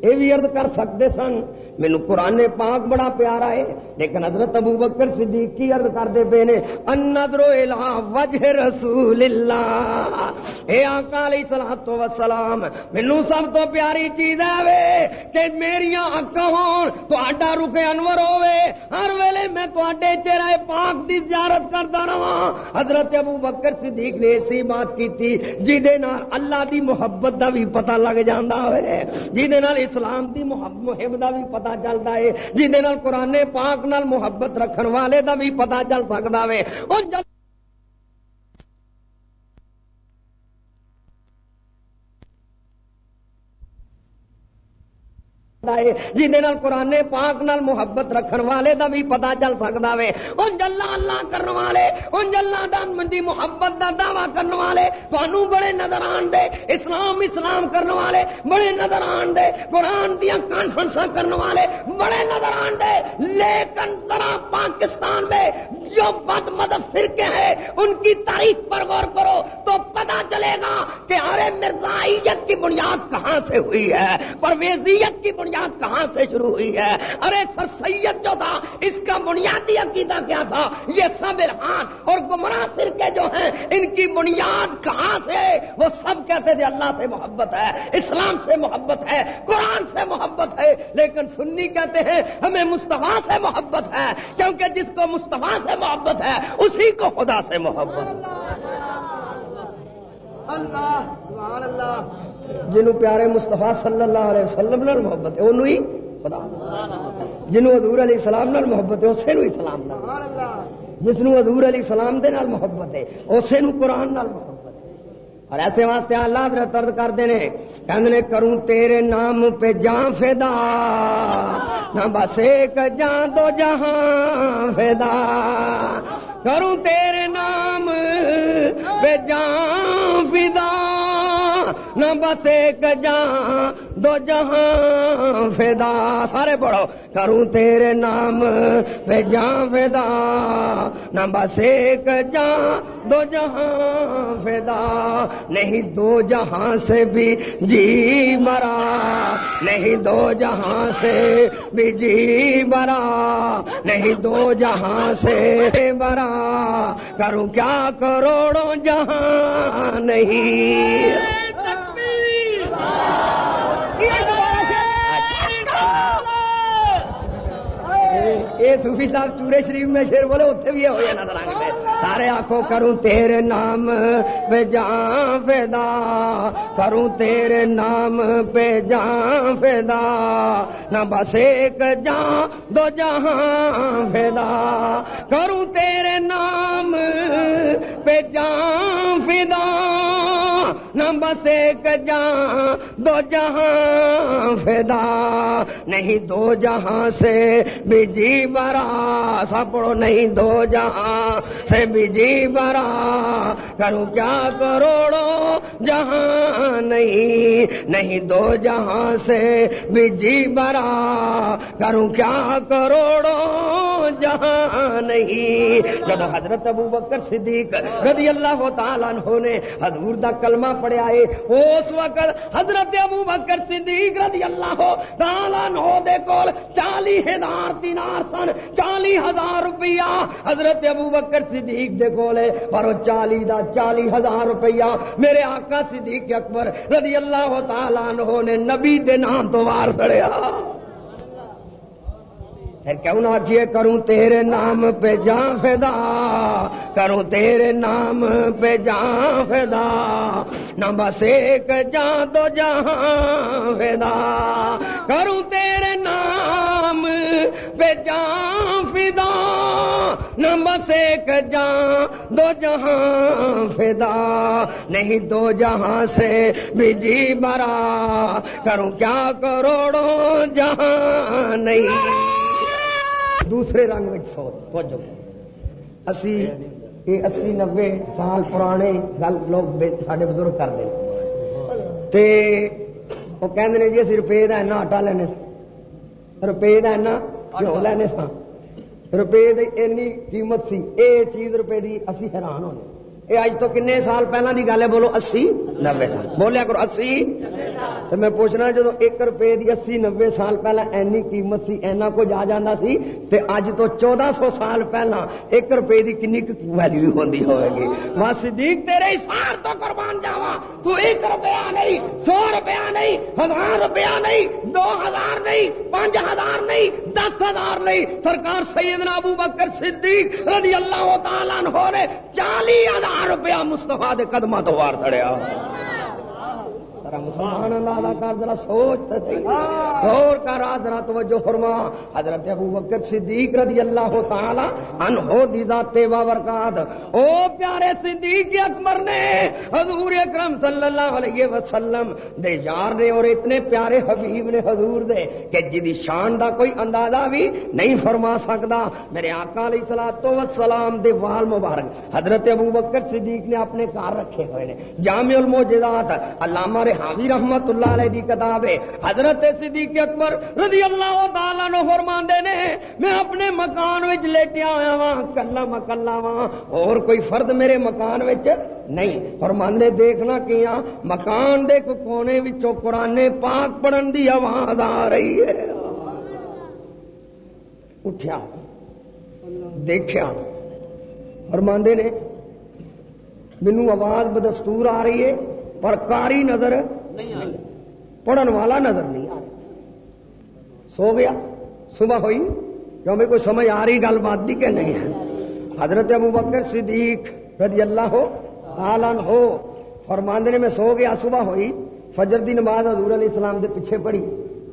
یہ بھی ارد کر سکتے سن مینو قرآن پاک بڑا پیارا ہے لیکن حضرت ابو بکر صدیق کی ارد کرتے پے نے اندرو الا وجہ رسول اللہ اے آقا علیہ الصلوۃ والسلام مینو سب تو پیاری چیز ہے وے کہ میری اکھاں ہون تہاڈا رخ انور ہوے ہر ویلے میں تواڈے چہرے پاک دی زیارت کردا رہاں حضرت ابو بکر صدیق نے ایسی بات کیتی جی دے نال اللہ دی محبت دا بھی پتہ لگ جاندا ہوئے جی دے نال اسلام دی محب دا بھی پتہ پتا چلتا ہے جہد قرآن پاک نال محبت رکھن والے دا بھی پتا چل سکتا ہے جہد قرآن پاک نال محبت رکھن والے دا بھی پتا چل سکتا وے ان جلا اللہ کرنے والے ان جلا دی محبت دا دعوی کرنے والے تھانوں بڑے نظر آن دے اسلام اسلام کرنے والے بڑے نظر آن دے قرآن دیا کانفرنس کرنے والے بڑے نظر آن دے لیکن ذرا پاکستان میں جو بد مدد فرقے ہیں ان کی تاریخ پر غور کرو تو پتا چلے گا کہ ارے مرزائیت کی بنیاد کہاں سے ہوئی ہے پرویزیت کی بنیاد بنیاد کہاں سے شروع ہوئی ہے؟ ارے سر سید جو تھا، اس کا بنیادی عقیدہ کیا تھا؟ یہ سب ارحان اور گمراہ فرقے جو ہیں، ان کی بنیاد کہاں سے؟ وہ سب کہتے تھے اللہ سے محبت ہے، اسلام سے محبت ہے، قرآن سے محبت ہے، لیکن سنی کہتے ہیں، ہمیں مصطفیٰ سے محبت ہے، کیونکہ جس کو مصطفیٰ سے محبت ہے، اسی کو خدا سے محبت اللہ، سبحان اللہ۔ جنہوں پیارے مستفا صلی اللہ علیہ وسلم نال محبت ہے انہوں ہی خدا۔ جنہوں حضور علیہ السلام نال محبت ہے اسے نو اسلام نال۔ جس نو حضور علیہ السلام دے نال محبت ہے اسے نو قرآن نال محبت ہے۔ اور ایسے واسطے اللہ در درد کرتے ہیں کہ کروں تیرے نام پہ جان فدا نہ بس ایک جان دو جہاں فدا کروں تیرے نام پہ جان فدا نہ بس ایک جہاں، دو جہاں فدا سارے پڑھو۔ کروں تیرے نام پہ جہاں فدا نہ بس ایک جہاں، دو جہاں فدا نہیں دو جہاں سے بھی جی مرا۔ نہیں دو جہاں سے بھی جی مرا۔ نہیں دو جہاں سے مرا۔ کروں کیا کروڑوں جہاں نہیں۔ یہ صوفی صاحب چورے شریف میں شیر بولے اتنے بھی ہوئے نظر آئے سارے آخو کروں تیرے نام پہ جان فیدا کروں تیرے نام پہ جان فیدا نہ بس ایک جان دو جہاں فیدا کروں تیرے نام پہ جان فدا نہ بس ایک جہاں، دو جہاں فدا، نہیں دو جہاں سے بھی جی برا، سپڑو نہیں دو جہاں سے بھی جی برا کروں کیا کروڑو جہاں نہیں نہیں دو جہاں سے بھی جی برا۔ کروں کیا کروڑو جہاں نہیں۔ جب حضرت ابو بکر صدیق رضی اللہ تعالیٰ نے حضور دا کلمہ پڑھیا ہے، اس وقت حضرت ابو بکر صدیق رضی اللہ تعالیٰ دے کول چالی ہزار دینار سن چالی ہزار روپیہ حضرت ابو بکر صدیق دے کولے پر چالی دا چالی ہزار روپیہ میرے آقا صدیق اکبر رضی اللہ تعالیٰ نے نبی دے نام تو وار سڑیا۔ پھر کیوں نہ آخیے کروں تیرے نام پہ جان فدا کروں تیرے نام پہ جان فدا نہ بس ایک جان تو جہاں فدا کروں تیرے نام پہ جان فدا نہ بس ایک جان دو جہاں فدا نہیں دو جہاں سے بھی جی برا کروں کیا کروڑوں جہاں نہیں؟ دوسرے رنگ میں سوچ اسی، یہ اسی نبے سال پرانے گل لوگ سارے بزرگ کرتے تے وہ کہتے جی اسی روپے کا ایسا آٹا لینے روپے کا ایسا گھو لینے سا روپے کی اینی قیمت سی۔ اے چیز روپے کی اسی حیران ہونے۔ یہ اج تو کنے سال پہلے کی گل ہے بولو اسی نبے سال۔ بولیا کرو اسی۔ تو میں پوچھنا جب ایک روپے کی اسی نبے سال پہلے اینی قیمت سی اینا کچھ آ جانا سی؟ تے اج تو چودہ سو سال پہلا ایک روپے کی کنی ویلو ہوتی ہوئے گی ماں صدیق، تیرے سار تو قربان جاوا۔ تو ایک روپیہ نہیں، سو روپیہ نہیں، ہزار روپیہ نہیں، دو ہزار نہیں، پانچ ہزار نہیں، دس ہزار نہیں۔ سرکار سیدنا ابو بکر صدیق رضی اللہ تعالیٰ ہو رہے چالی ہزار روپیہ مستفا دے قدم تو وار چڑیا مسلمان اللہ کر ذرا سوچ غور کر ذرا توجہ فرما۔ حضرت ابو بکر صدیق رضی اللہ تعالی عنہ دی ذات او پیارے صدیق اکبر نے حضور اکرم صلی اللہ علیہ وسلم دے یار نے اور اتنے پیارے حبیب نے حضور دے کہ جدی شان دا کوئی اندازہ بھی نہیں فرما سکتا میرے آقا علیہ الصلوۃ والسلام دے وال مبارک۔ حضرت ابو بکر صدیق نے اپنے کار رکھے ہوئے نے۔ جامع المعجزات علامہ حاوی رحمت اللہ علیہ دی کتاب ہے۔ حضرت صدیق اکبر رضی اللہ تعالیٰ نو فرماندے نے، میں اپنے مکان وچ لیٹیا ہویا وا کلا مکلا وا اور کوئی فرد میرے مکان وچ نہیں۔ فرماندے، دیکھنا کیا مکان دے کو کونے وچوں قرآن پاک پڑھن دی آواز آ رہی ہے۔ اٹھیا۔ دیکھیا۔ فرماندے نے مینو آواز بدستور آ رہی ہے۔ پر کاری نظر پڑھن والا نظر نہیں آ رہا سو گیا صبح ہوئی جو میں کوئی سمجھ آ رہی گل بات بھی کہ نہیں ہے حضرت ابو بکر صدیق رضی اللہ ہو آلان ہو فرماندنے میں سو گیا صبح ہوئی فجر دی نماز حضور علیہ السلام دے پیچھے پڑی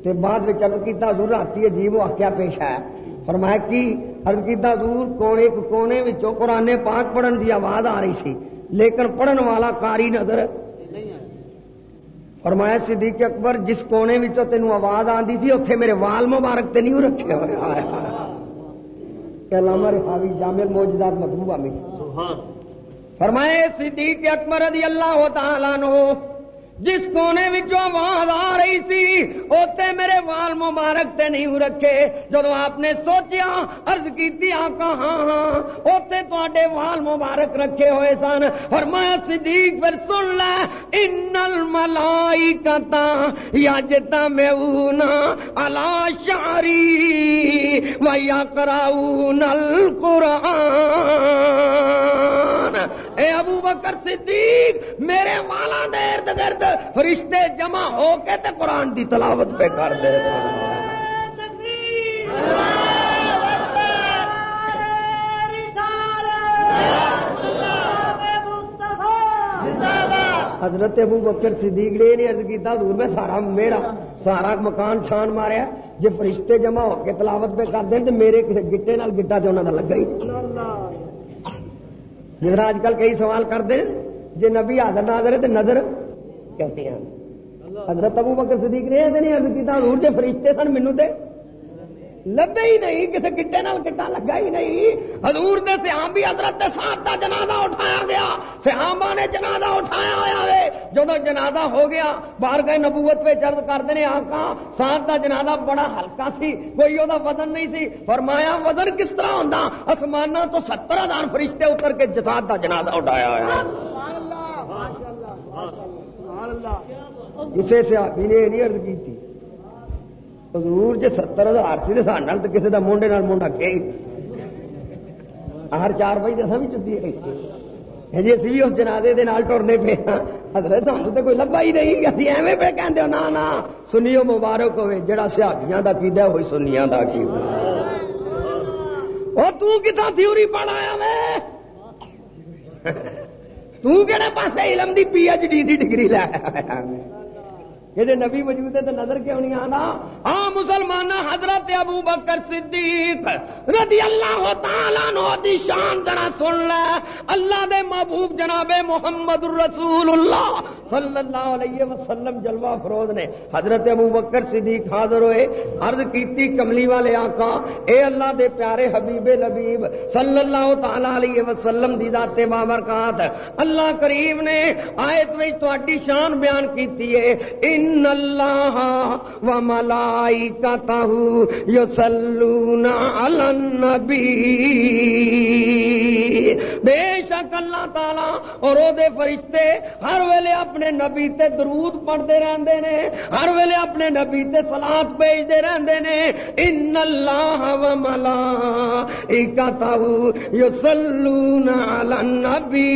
تے بعد میں چل کیتا حضور راتی عجیب واقعہ پیش ہے فرمایا کی عرض کیتا حضور کونے کونے وچوں قرآن پاک پڑھن دی آواز آ رہی سی لیکن پڑھن والا کاری نظر فرمایا صدیق اکبر جس کونے تینوں آواز آتی سی اتنے میرے وال مبارک تے نہیں رکھے ہوئے علامہ رحاوی جامع موجودات مطلوبہ میں۔ فرمایا صدیق اکبر رضی اللہ تعالیٰ نو جس کونے آواز آ رہی سی، اوتے میرے وال مبارک تے نہیں رکھے۔ جب آپ نے سوچیا ارض کی آقا ہاں ہاں اوتے تے وال مبارک رکھے ہوئے سن۔ اور میں صدیق، پھر سن لے۔ ان کتا یا جتا میں اونا شاری ویا کراؤن القرآن۔ اے ابو بکر صدیق، میرے والا دیر گرد فرشتے جمع ہو کے تے قرآن دی تلاوت پہ کر دے۔ حضرت ابو بکر صدیق نے نہیں ارد کیا دور میں سارا میرا، سارا مکان چھان ماریا جی فرشتے جمع ہو کے تلاوت پہ کر دیں تو میرے کسی گٹے نال گٹا تو انہوں کا لگا ہی جس اج کل کئی سوال کرتے ہیں جی نبی حاضر ناظر ہے تو نظر کہتے ہیں۔ حضرت ابو بکر صدیق نے ایسے نہیں ارد کیا حضور جی فرشتے سن مینو دے۔ لبے ہی نہیں کسی گٹے نال گٹا لگا ہی نہیں۔ حضور دے سیام بھی حضرت ساتھ کا جنازہ اٹھایا گیا۔ سیامبا نے جنازہ اٹھایا ہوا ہے جب جنازہ ہو گیا، باہر گئے نبوت پہ چرد کرتے ہیں آقا، ساتھ کا جنازہ بڑا ہلکا سی، کوئی وہ وزن نہیں سی۔ فرمایا، وزن کس طرح ہوتا آسمان تو ستر ہزار فرشتے اتر کے جساد کا جنازہ اٹھایا ہوا اسے سیابی نے نہیں ارد کی تھی حضور جی ستر ہزار سی سال تو کسی کا مونڈے مونڈا کیا ہر چار بجے دسا بھی چکی جی اسی بھی اس جنازے دے نال ٹرنے پے ہاں۔ حضرت سانو تو کوئی لبا ہی نہیں۔ اسی ایویں پہ کہتے ہو، نا نا، سنیو مبارک ہوئے، جڑا سیابیاں کا کی ہوئی سنیا کا کی وہ تتنا تھیوری پڑھایا میں تہے پاس علم دی پی ایچ ڈی ڈگری لایا یہ نبی موجود ہے تو نظر کیوں نہیں آنا؟ ہاں مسلمان حضرت ابو بکر صدیق رضی اللہ تعالیٰ نو دی شان ذرا سن لے۔ اللہ دے محبوب جناب محمد الرسول اللہ صلی اللہ علیہ وسلم جلوہ فروز نے۔ حضرت ابو بکر صدیق حاضر ہوئے، عرض کیتی کملی والے آقا، اے اللہ دے پیارے حبیب لبیب صلی اللہ تعالی علیہ وسلم دی ذات بابرکات اللہ کریم نے آیت وچ تہاڈی شان بیان کیتی ہے۔ ان ان اللہ و ملائکتہ یصلون علی النبی بے شک اللہ تعالی اور او دے فرشتے ہر ویلے اپنے نبی تے درود پڑھتے رہندے نے، ہر ویلے اپنے نبی تے صلات بھیجتے رہندے نے ان اللہ و ملائکتہ یصلون علی النبی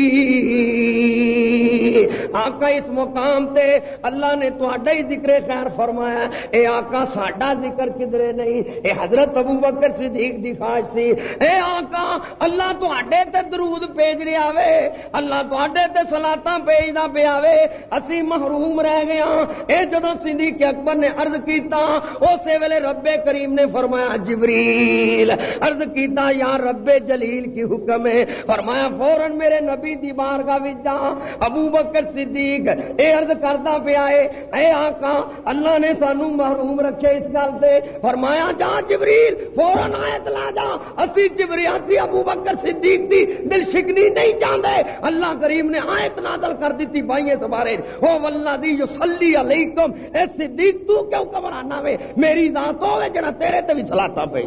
آقا اس مقام تے اللہ نے تو ہی ذکر خیر فرمایا۔ اے آقا، ساڈا ذکر کدرے نہیں؟ اے حضرت ابو بکر صدیق دی خواہش سی۔ اے آقا، اللہ تے تے درود بھیج رہا وے اللہ تے تے سلاطاں بھیجدا پیا وے اسی محروم رہ گیا ہاں۔ اے جدو صدیق اکبر نے عرض کیتا، اسی ویلے رب کریم نے فرمایا، جبریل، عرض کیتا، یا رب جلیل کی حکم ہے۔ فرمایا فورن میرے نبی دی بارگاہ وچ جا۔ ابو بکر صدیق اے عرض کردا پیا اے اے آقا اللہ نے سانو محروم رکھے اس گل سے فرمایا جا جبریل فورن آیت لا جا اسی جبریاسی ابو بکر صدیق دی دل شکنی نہیں چاہتے اللہ کریم نے آیت نازل کر دیتی بھائی سوارے او واللہ دی جو صلی علیکم اے صدیق تو کیوں کبرانا وے میری ذات ہوے جڑا تیرے تے بھی صلاتا پئی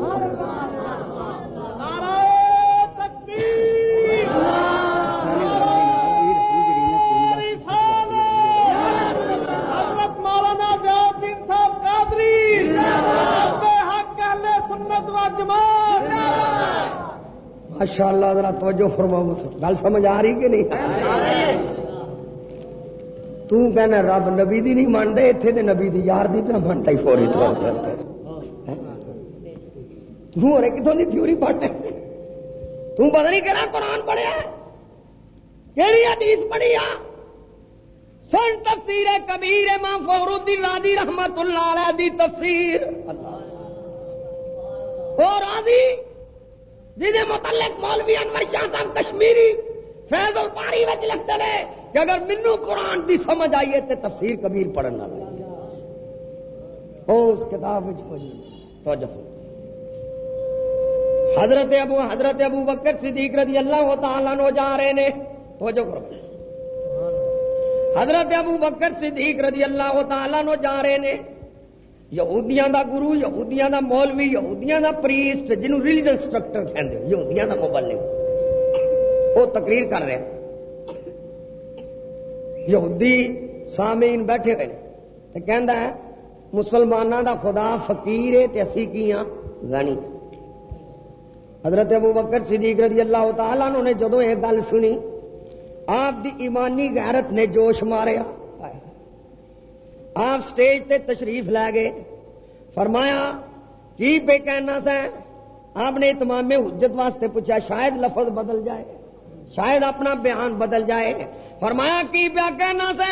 نعرہ تکبیر سنت و جماعت ماشاء اللہ ذرا توجہ فرما گل سمجھ آ رہی کہ نہیں؟ تہنا رب نبی دی نہیں مانتے اتنے تو نبی دی یار دی پہ مانتا ہی فوری طور پر ہاں؟ تورے کتوں کی تھیوری پڑھنے تم پتہ نہیں کہڑا قرآن پڑھیا کہڑی حدیث پڑھی آ سن تفسیر کبیر ماں فخر الدین رادی رحمت اللہ علیہ دی تفسیر۔ اللہ اور راضی جی متعلق مولوی انور شاہ صاحب کشمیری فیض الباری الپاری لکھتے ہیں کہ اگر مینو قرآن دی سمجھ آئیے تو تفسیر کبیر پڑھنا اس کتاب توجہ حضرت ابو حضرت ابو بکر صدیق رضی اللہ تعالیٰ نو جا رہے نے۔ توجہ کرو حضرت ابو بکر صدیق رضی اللہ تعالیٰ نو جا رہے نے۔ یہودیاں دا گرو یہودیاں دا مولوی یہودیاں دا پریسٹ جنہوں ریلیجن انسٹرکٹر کہتے یہودیاں دا مبلغ وہ تقریر کر رہے ہیں یہودی سامعین بیٹھے ہوئے تو کہندا ہے مسلمانوں دا خدا فقیر ہے تے اسی کی ہاں غنی حضرت ابو بکر صدیق رضی اللہ تعالیٰ نے جدو یہ گل سنی آپ دی ایمانی غیرت نے جوش ماریا آپ سٹیج تے تشریف لے گئے۔ فرمایا، کی پہ کہنا سا؟ آپ نے اتمام حجت واسطے پوچھا، شاید لفظ بدل جائے، شاید اپنا بیان بدل جائے۔ فرمایا، کی پیا کہنا سا؟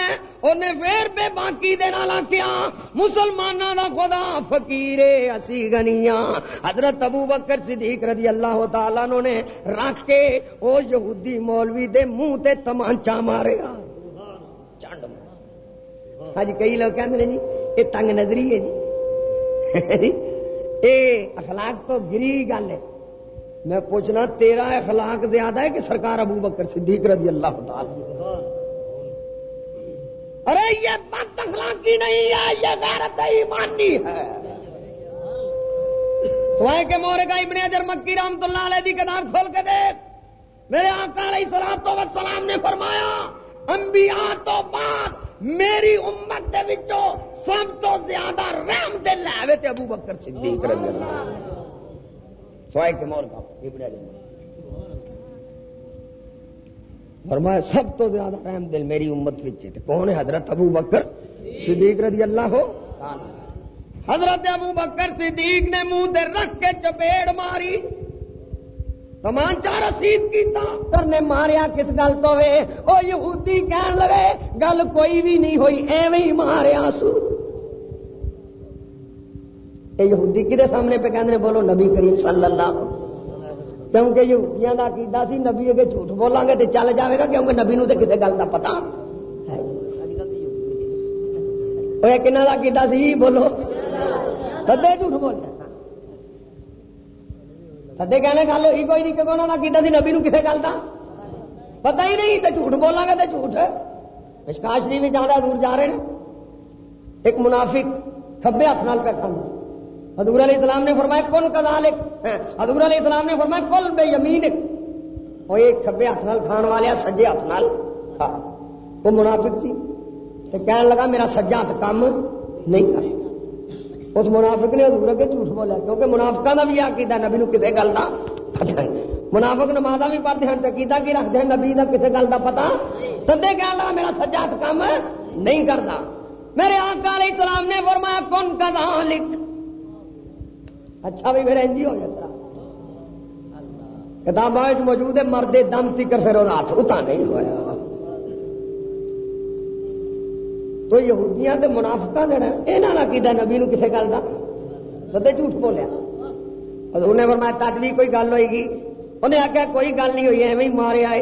انہیں پھر بے باقی دینا کیا مسلمانوں کا خدا فقیر اسی گنیا حضرت ابو بکر صدیق رضی اللہ تعالیٰ نے رکھ کے، او یہودی مولوی دے منہ تے تمانچا مارے گا اج کئی لوگ کہتے ہیں جی یہ تنگ نظری ہے جی, ہاں جی، یہ اخلاق تو گری گل ہے۔ میں پوچھنا، تیرا اخلاق زیادہ ہے کہ سرکار ابو بکر صدیق رضی اللہ تعالی ارے، یہ بد اخلاقی نہیں ہے، یہ غیرت ایمانی ہے۔ سوائے کے مورے کا ابن اجر مکی رحمت اللہ علیہ دی کتاب کھول کے دیکھ۔ میرے آقا علیہ سلام سلام نے فرمایا، انبیاء تو بعد میری امت دے وچوں سب تو زیادہ رحم دل ہے۔ تے ابو بکر صدیق رضی اللہ عنہ۔ سوائے کے مور کا ابن علی فرمایا، سب تو زیادہ رحم دل میری امت وچ تے کون ہے؟ حضرت ابو بکر صدیق رضی اللہ ہو۔ حضرت ابو بکر صدیق نے منہ دے رکھ کے چپیڑ ماری۔ کمان چا رسید کیتا۔ کرنے ماریا کس گل تو وے؟ او یہودی کہن لگے، گل کوئی بھی نہیں ہوئی، ایویں ہی ماریا سو اے یہودی کدے سامنے پہ کہندے بولو نبی کریم صلی اللہ علیہ وسلم۔ کیونکہ یہودیاں دا عقیدہ سی، نبی اگے جھوٹ بولاں گے تے چل جاوے گا، کیونکہ نبی نو تے کسے گل دا پتہ ہے۔ اوے کنا دا عقیدہ سی؟ بولو۔ تدے جھوٹ بولیا۔ سدے کہنے گل ہوئی کوئی نہیں کیونکہ انہوں نے کیتا سی نبی نو کسے گل کا پتا ہی نہیں تو جھوٹ بولا گے تو جھوٹ۔ ہے مشکا شریف زیادہ دور جا رہے ہیں۔ ایک منافق کھبے ہاتھ نال پہ کھانا حضور علیہ السلام نے فرمایا کون کذالک؟ ہاں، حضور علیہ السلام نے فرمایا، کل بے یمین۔ وہ ایک کھبے ہاتھ نال کھان والے سجے ہاتھ نال۔ کھا وہ منافق تھی۔ تو کہنے لگا، میرا سجا ہاتھ کام نہیں کر اس منافق نے حضور اگے جھوٹ بولیا کیونکہ منافقہ کا بھی عقیدہ نبی نو کسے گل کا منافق نمازا بھی پڑھتے ہیں عقیدہ کی رکھتے ہیں نبی کا کسے گل کا پتا تدے کہنے لگا میرا سجا کام نہیں کرتا میرے آقا علیہ السلام نے فرمایا کون کا لکھ اچھا بھی میرا انجی ہو جاتا کتاب موجود ہے مردے دم تکر پھر وہ ہاتھ اتا نہیں ہوا تو یہودیاں تے منافقہ دینا یہاں کا کیدا نبی نو کسے گل کا سدے جھوٹ بولیا۔ انہیں فرمایا، تج بھی کوئی گل ہوئے گی؟ انہیں آخیا کوئی گل نہیں ہوئی، ایویں مارے آئے۔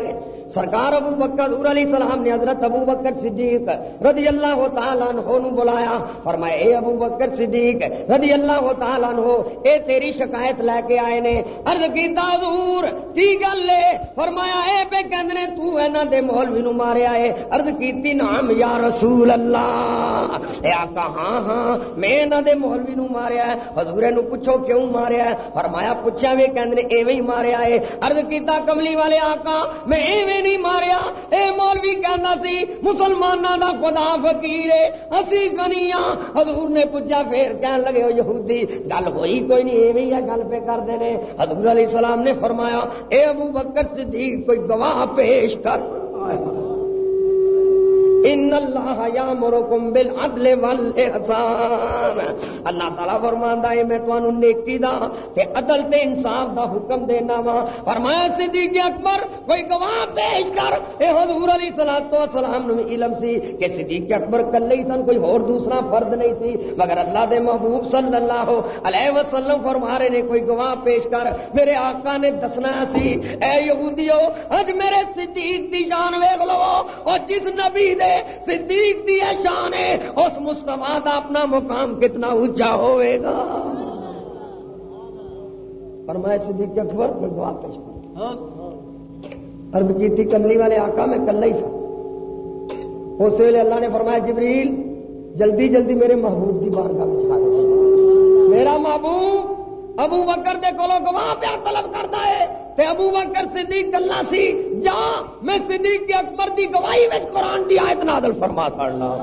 سرکار ابو بکر حضور علیہ السلام نے حضرت ابو بکر صدیق رضی اللہ تعالیٰ عنہ نو بلایا۔ فرمایا، اے ابو بکر صدیق رضی اللہ تعالیٰ عنہ، اے تیری شکایت لے کے آئے نے۔ عرض کیتا، حضور، کی گل ہے؟ فرمایا، اے پہ کہندے تو انہاں دے مولوی نو ماریا اے عرض کیتی نام یا رسول اللہ۔ اے آقا ہاں ہاں میں انہاں دے مولوی نو ماریا ہے۔ حضور نو پوچھو کیوں ماریا ہے؟ فرمایا، پوچھا وے کہندے ایویں ہی ماریا ہے۔ عرض کیتا، کملی والے آقا، میں ایویں نہیں ماریا۔ اے مولوی کہنا سی مسلمانوں دا خدا فقیر ہے، اسی گنیاں حضور نے پوچھا، پھر کہن لگے ہو یہودی، گل ہوئی کوئی نہیں، ایویں ہی گل پہ کرتے ہیں حضور علیہ السلام نے فرمایا، اے ابو بکر صدیق، کوئی گواہ پیش کر۔ ان اللہ یامرکم بالعدل والاحسان اللہ تعالی فرماندا ہے، میں تانوں نیکی دا تے عدل تے انصاف دا حکم دینا وا۔ فرمایا، صدیق اکبر، کوئی گواہ پیش کر۔ اے حضور علیہ الصلوۃ والسلام نو علم سی کہ صدیق اکبر کلے ہی سن، کوئی اور دوسرا فرد نہیں سی۔ مگر اللہ دے محبوب صلی اللہ علیہ وسلم فرما رہے نے کوئی گواہ پیش کر۔ میرے آقا نے دسنا سی، اے یہودیو اج میرے صدیق دی جان ویکھ لو۔ اور جس نبی دے صدیق دی شان ہے اس مستفا کا اپنا مقام کتنا اونچا ہوئے گا۔ پر میں صدیق اکبر کوئی دعا پیش ارد کی تھی کملی والے آقا میں کل ہی تھا اس ویلے اللہ نے فرمایا جبریل جلدی جلدی میرے محبوب کی بارگاہ میں چھا دے۔ میرا محبوب ابو بکر دے کولو گواہ پیار طلب کرتا ہے۔ تے ابو بکر صدیق اللہ سی، جا، میں صدیق کے اکبر دی گواہی وچ قرآن دی آیت نازل فرما سڑنا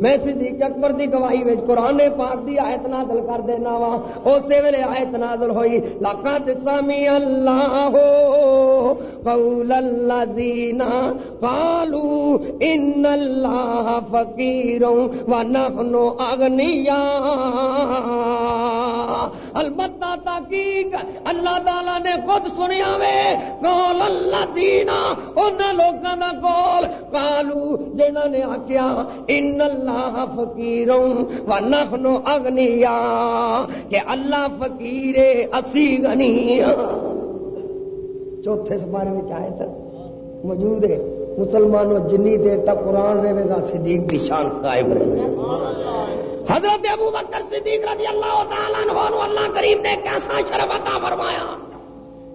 میں صدیق اکبر دی گواہی وچ قرآن پاک دی آیت نازل کر دینا وا۔ اسی ویلے آیت نازل ہوئی۔ لقد سمی اللہ قول الذین قالوا ان اللہ فقیر و نحن اغنیاء۔ البتہ تحقیق اللہ تعالی نے خود سنیا وے قول الذین ان لوکاں دا قول۔ قالوا جنہاں نے آکھیا، ان اللہ اللہ و نحن اغنیا کہ اللہ فقیر اسی غنی چوتھے سپارے میں چاہے تک موجود ہے، مسلمانوں جنی دیر تک قرآن رہے گا، صدیق کی شان قائم رہے گا۔ حضرت ابو بکر صدیق رضی اللہ تعالیٰ عنہ اللہ کریم نے کیسا شرف عطا فرمایا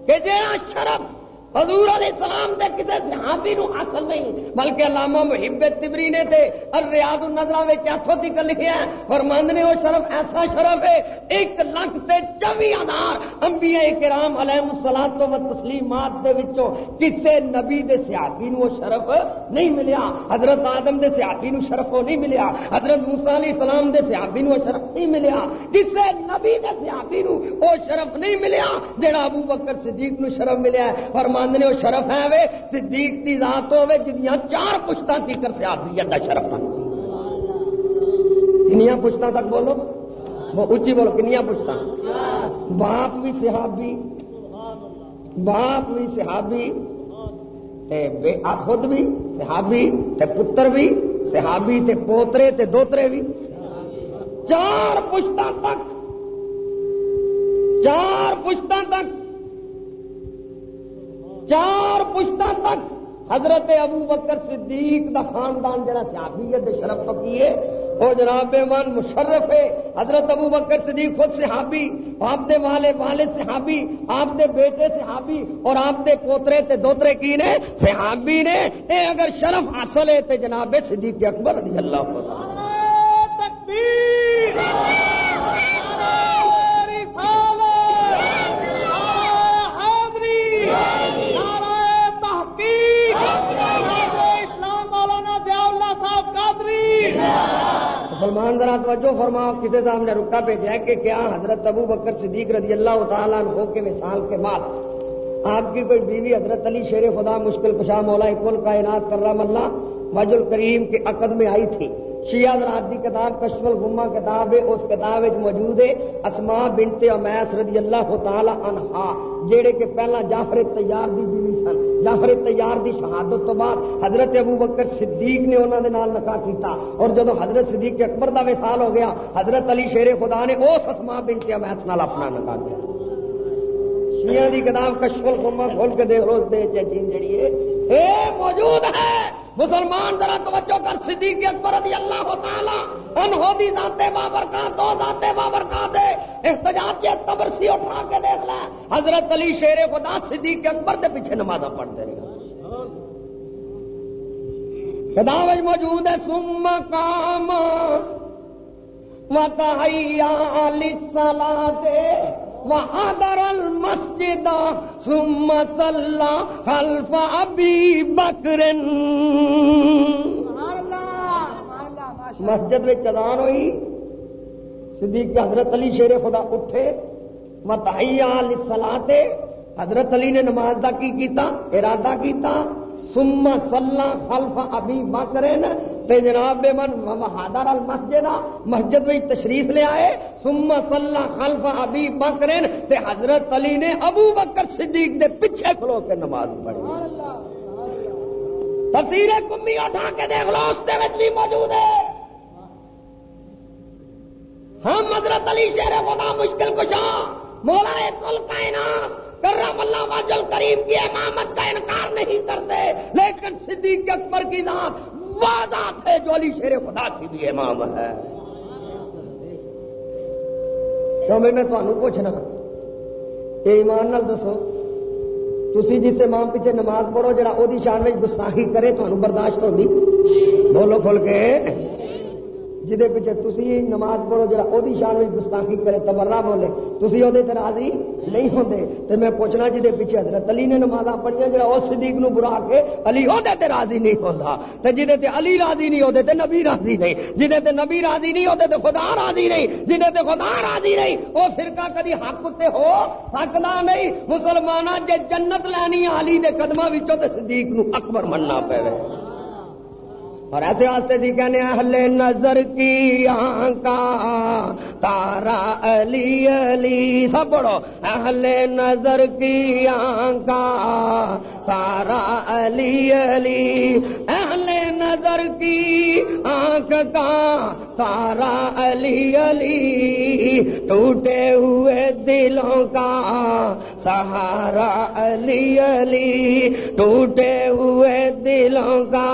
کہ جیڑا شرف حضور علیہ السلام دے کسی صحابی نو حاصل نہیں، بلکہ علامہ محب تبری نے تے الریاض النظرہ وچ ہاتھوں تک لکھیا ہے فرماند نے وہ شرف ایسا شرف ہے، ایک لاکھ تے چوی ہزار انبیاء کرام علیہ الصلوۃ و تسلیمات دے وچوں کسے نبی دے صحابی نو شرف نہیں ملیا، حضرت آدم دے صحابی نو شرف نہیں ملیا، حضرت موسی علیہ السلام دے صحابی نو شرف نہیں ملیا، کسے نبی دے صحابی نو او شرف نہیں ملیا، جڑا ابو بکر صدیق نو شرف ملیا ہے فرمان نے وہ شرف ہے وے، صدیق دی ذات ہوے جدیاں چار پشتاں تیکر سے آدمیت دا شرف ہے کنیاں پشتاں تک بولو؟ وہ اچھی بولو، کنیاں پشتاں۔ باپ بھی صحابی۔ باپ بھی صحابی۔ تے خود بھی صحابی، تے پتر بھی صحابی، تے پوترے، تے دوترے بھی۔ چار پشتہ تک۔ چار پشتہ تک۔ چار پشتہ تک حضرت ابو بکر صدیق دا خاندان جڑا صحابیت شرف پکی ہے وہ جناب من مشرف ہے۔ حضرت ابو بکر صدیق خود صحابی آپ دے والے والے صحابی، آپ دے بیٹے صحابی اور آپ دے پوترے تے دوترے کی نے؟ صحابی نے۔ اے اگر شرف حاصل ہے تے جناب صدیق اکبر رضی اللہ، تکبیر! مسلمان ذرا توجہ فرماؤ کسی صاحب نے رکا پہ دیا کہ کیا حضرت ابو بکر صدیق رضی اللہ تعالیٰ ہو کے مثال کے بعد آپ کی کوئی بیوی حضرت علی شیر خدا مشکل کشا مولا کل کائنات کرم اللہ ملا وج الکریم کے عقد میں آئی تھی۔ شیعہ رات کی کتاب کشف الغما کتاب ہے، اس کتاب موجود ہے اسما بنتے امیس رضی اللہ تعالی عنہا، جیڑے کہ پہلا جعفر تیار دی بیوی سن۔ جعفر تیار دی شہادت تو بعد حضرت ابو بکر صدیق نے انہوں نے نال نکاح کیتا۔ اور جب حضرت صدیق کے اکبر دا وصال ہو گیا، حضرت علی شیر خدا نے اس اسما بنتے امیس نال اپنا نکاح کیا۔ شیعہ دی کتاب کشف الغما کھول کے دیکھ روز دے چین جڑی ہے، اے موجود ہے! مسلمان ذرا توجہ کر، صدیق اکبر رضی اللہ تعالی انہو دی ذات بابر کا تو ذات بابر کا دے احتجاج کے تبرسی اٹھا کے دیکھ لے۔ حضرت علی شیر خدا صدیق اکبر دے پیچھے نماز پڑھتے رہے۔ کتاب موجود ہے سم کام وتحیا للصلاة۔ وحضر المسجد ثم صلى خلف ابی بکر مسجد میں چدان ہوئی صدیق حضرت علی شیر خدا اٹھے متحیا للصلاة۔ حضرت علی نے نماز دا کی کیتا ارادہ کیتا ثم صلى خلف ابی بکر تے جناب من محادر المسجد مسجد میں تشریف لے آئے. ثم صلى خلف ابی بکر تے حضرت علی نے ابو بکر صدیق دے پیچھے کھلو کے نماز پڑھی. تفسیر کمی اٹھا کے دیکھ لو اس دے بھی موجود ہے. ہم حضرت علی شیر خدا مشکل کشاں مولا کل کائنات کرم اللہ واجل کریم کی امامت کا انکار نہیں کرتے، لیکن صدیق اکبر کی ذات واضح ہے جو علی شیر خدا کی بھی امام ہے۔ تو میں تمہیں پوچھنا یہ ایمان نال دسو تھی جس امام پیچھے نماز پڑھو، جڑا وہ شان میں گستاخی کرے تمہیں برداشت ہوتی بولو کھول کے۔ جہد پیچھے تھی نماز پڑھو جا وہ شان میں گستاخی کرے تبرا بولے تھی وہ راضی نہیں ہوتے تو میں پوچھنا جہد پیچھے حضرت علی نے نماز پڑھیا جا اس صدیق نو برا کے علی وہ راضی نہیں ہوتا تو جہد علی راضی نہیں ہوتے تو نبی راضی نہیں۔ جہد تے نبی راضی نہیں ہوتے تو خدا راضی نہیں۔ جہد تے خدا راضی نہیں وہ فرقہ کدی حق اتنے ہو سکتا نہیں۔ مسلمان جے جنت لینی علی دے قدموں تے صدیق نو اکبر مننا پے اور ایسے واسطے جی کہنے اہل نظر کی آنکا تارا علی علی۔ سب پڑھو اہل نظر کی آنکا تارا علی علی۔ اہل نظر کی آنکھ کا تارا علی علی ٹوٹے ہوئے دلوں کا سہارا علی علی ٹوٹے ہوئے دلوں کا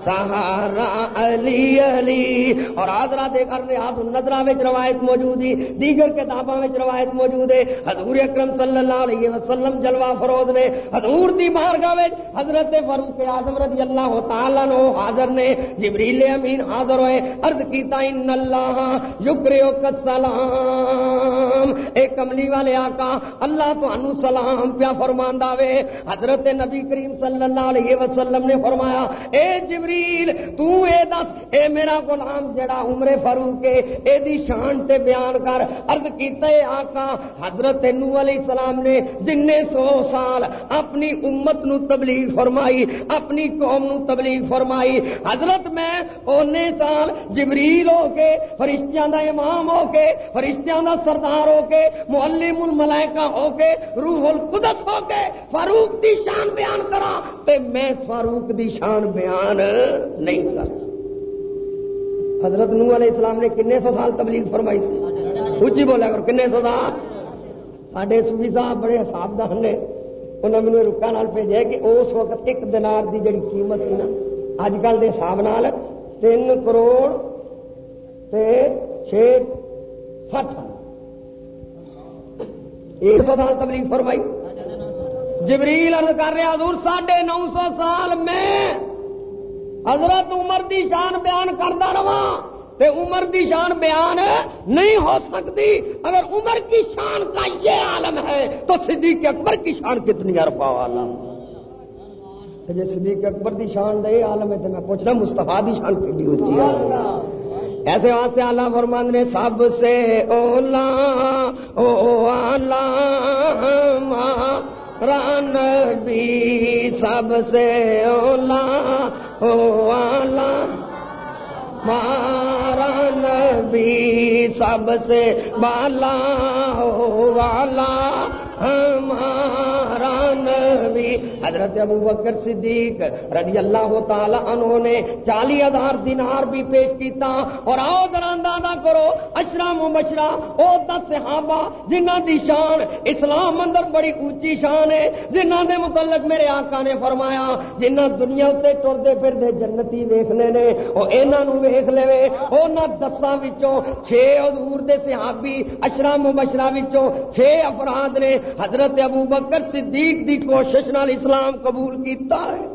سہارا علی علی اور آدرا دے کر نظرا روایت موجود ہے دیگر کتابوں میں روایت موجود ہے حضور اکرم صلی اللہ علیہ وسلم جلوہ فروز نے حضور دی بارگاہ حضرت فاروق اعظم رضی اللہ تعالیٰ نو حاضر نے جبریل امین حاضر ہوئے عرض کیتا ان اللہ یکریو کا سلام۔ اے کملی والے آقا، اللہ تو انو سلام پیا فرماندا وے حضرت نبی کریم صلی اللہ علیہ وسلم نے فرمایا، اے جبریل، تو اے دس، اے میرا غلام جڑا عمر فاروق ہے، اے دی شان تے بیان کر۔ عرض کیتا ہے آقا، حضرت نو علیہ السلام نے جن نے سو سال اپنی امت نو تبلیغ فرمائی، اپنی قوم نو تبلیغ فرمائی۔ حضرت میں اونے سال جبریل ہو کے فرشتیاں دا امام ہو کے فرشتیاں دا سردار ہو کے معلم الملائکہ ہو کے روح القدس ہو کے فاروق دی شان بیان کرا تے میں فاروق دی شان بیان نہیں کر حضرت نو علیہ السلام نے کنے سو سال تبلیغ فرمائی اچھی بولا کرو، کنے سو سال؟ سڈے سوی صاحب بڑے حساب دان نے انہوں نے رکا نال بھیجا کہ اس وقت ایک دنار دی جڑی قیمت سی نا، اج کل دے حساب نال تین کروڑ تے چھ سٹھ ایک سو سال تبلیغ فرمائی۔ جبریل عرض کر رہا حضور، ساڑھے نو سو سال میں حضرت عمر دی شان بیان کرتا رہا تے عمر دی شان بیان نہیں ہو سکتی۔ اگر عمر کی شان کا یہ عالم ہے، تو صدیق اکبر کی شان کتنی عرفا والا۔ جی صدیق اکبر دی شان دے عالم ہے تو میں پوچھ رہا مستفا دی شان کتنی اچھی ہے۔ ایسے واسطے اللہ فرمند نے، سب سے اولا، او آلہ ران بھی سب سے اولا، او آلہ ماران بھی سب سے بالا ہو والا نبی حضرت ابو بکر صدیق رضی اللہ تعالی عنہ نے چالی ہزار دینار بھی پیش کیتا اور آؤ دراندہ کرو اشرا مبشرا او دس صحابہ جنہ دی شان اسلام اندر بڑی اونچی شان ہے جنہ دے متعلق میرے آقا نے فرمایا جنہ دنیا اتنے ٹرتے پھرتے جنتی ویخنے نے وہ انہوں نے ویخ لے وہ دساں وچوں چھ حضور دے صحابی اشرا مبشرا وچوں چھ افراد نے، حضرت ابو بکر صدیق دی کوشش نال اسلام قبول کیتا ہے۔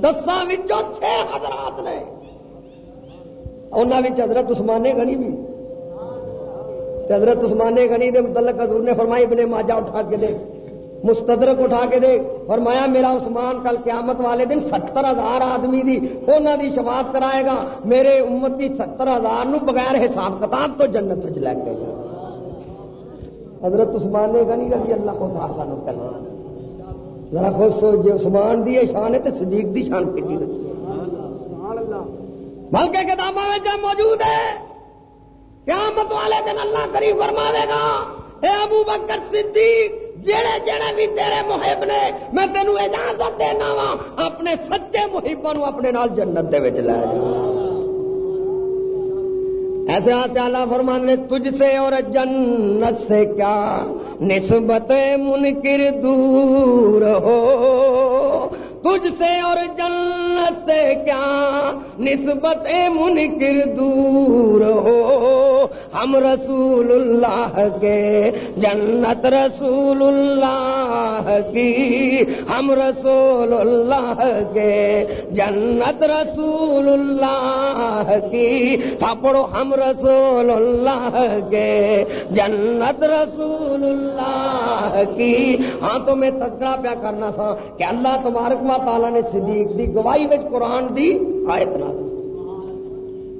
دساں چھ حضرات نے۔ انہوں حضرت عثمان گنی بھی۔ حضرت عثمان گنی دے متعلق حضور نے فرمائی ابن ماجا اٹھا کے دے مستدرک اٹھا کے دے فرمایا، میرا عثمان کل قیامت والے دن ستر ہزار آدمی دی انہوں دی شفاعت کرائے گا۔ میرے امت کی ستر ہزار نو بغیر حساب کتاب تو جنت لے کے حضرت عثمان گنی رضی اللہ کو تھا نو کہنا۔ ذرا خود سو جی عثمان دی شان ہے تو صدیق دی شان کتنی بلکہ کتابوں میں موجود ہے قیامت والے دن اللہ کریم فرماوے گا، اے ابو بکر صدیق، جڑے جڑے بھی تیرے محب نے، میں تینوں اجازت دینا وا، اپنے سچے محبوں اپنے نال جنت دے وچ لے ایسے آتے اللہ فرمان نے تجھ سے اور جنت سے کیا نسبت منکر دور ہو۔ تجھ سے اور جنت سے کیا نسبت منکر دور ہو؟ ہم رسول اللہ کے جنت رسول اللہ کی۔ ہم رسول اللہ کے جنت رسول اللہ کی۔ سپڑو ہم رسول اللہ کے جنت رسول اللہ اللہ کی۔ ہاں تو میں تذکرہ پیا کرنا سا کہ اللہ تبارک تعالیٰ نے صدیق دی گواہی وچ قرآن دی آیت نہ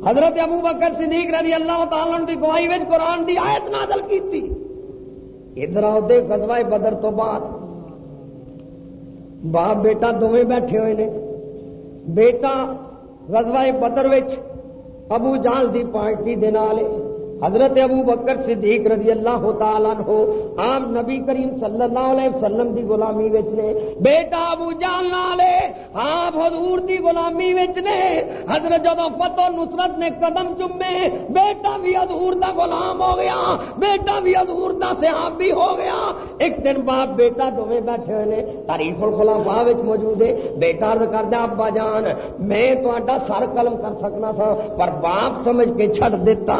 حضرت ابو بکر صدیق رضی اللہ تعالیٰ دی گواہی وچ قرآن دی آیت نازل کیتی ادھر آدھے غزوہ بدر تو بعد۔ باپ، بیٹا دونوں بیٹھے ہوئے نے۔ بیٹا غزوہ بدر وچ ابو جال دی پارٹی دے نالے۔ حضرت ابو بکر صدیق رضی اللہ تعالیٰ ہو عام نبی کریم صلی اللہ علیہ وسلم دی غلامی وچ نے، بیٹا ابو جان نالے آپ حضور دی غلامی وچ نے، حضرت جدو فتح نصرت نے قدم چومے، بیٹا بھی حضور دا غلام ہو گیا، بیٹا بھی حضور دا صحابی ہو گیا۔ ایک دن باپ بیٹا دوویں بیٹھے ہوئے نے، تاریخ الخلافاء وچ موجود ہے، بیٹا عرض کردا ابا جان، میں تہاڈا سر قلم کر سکنا سا، پر باپ سمجھ کے چھڑ دیتا۔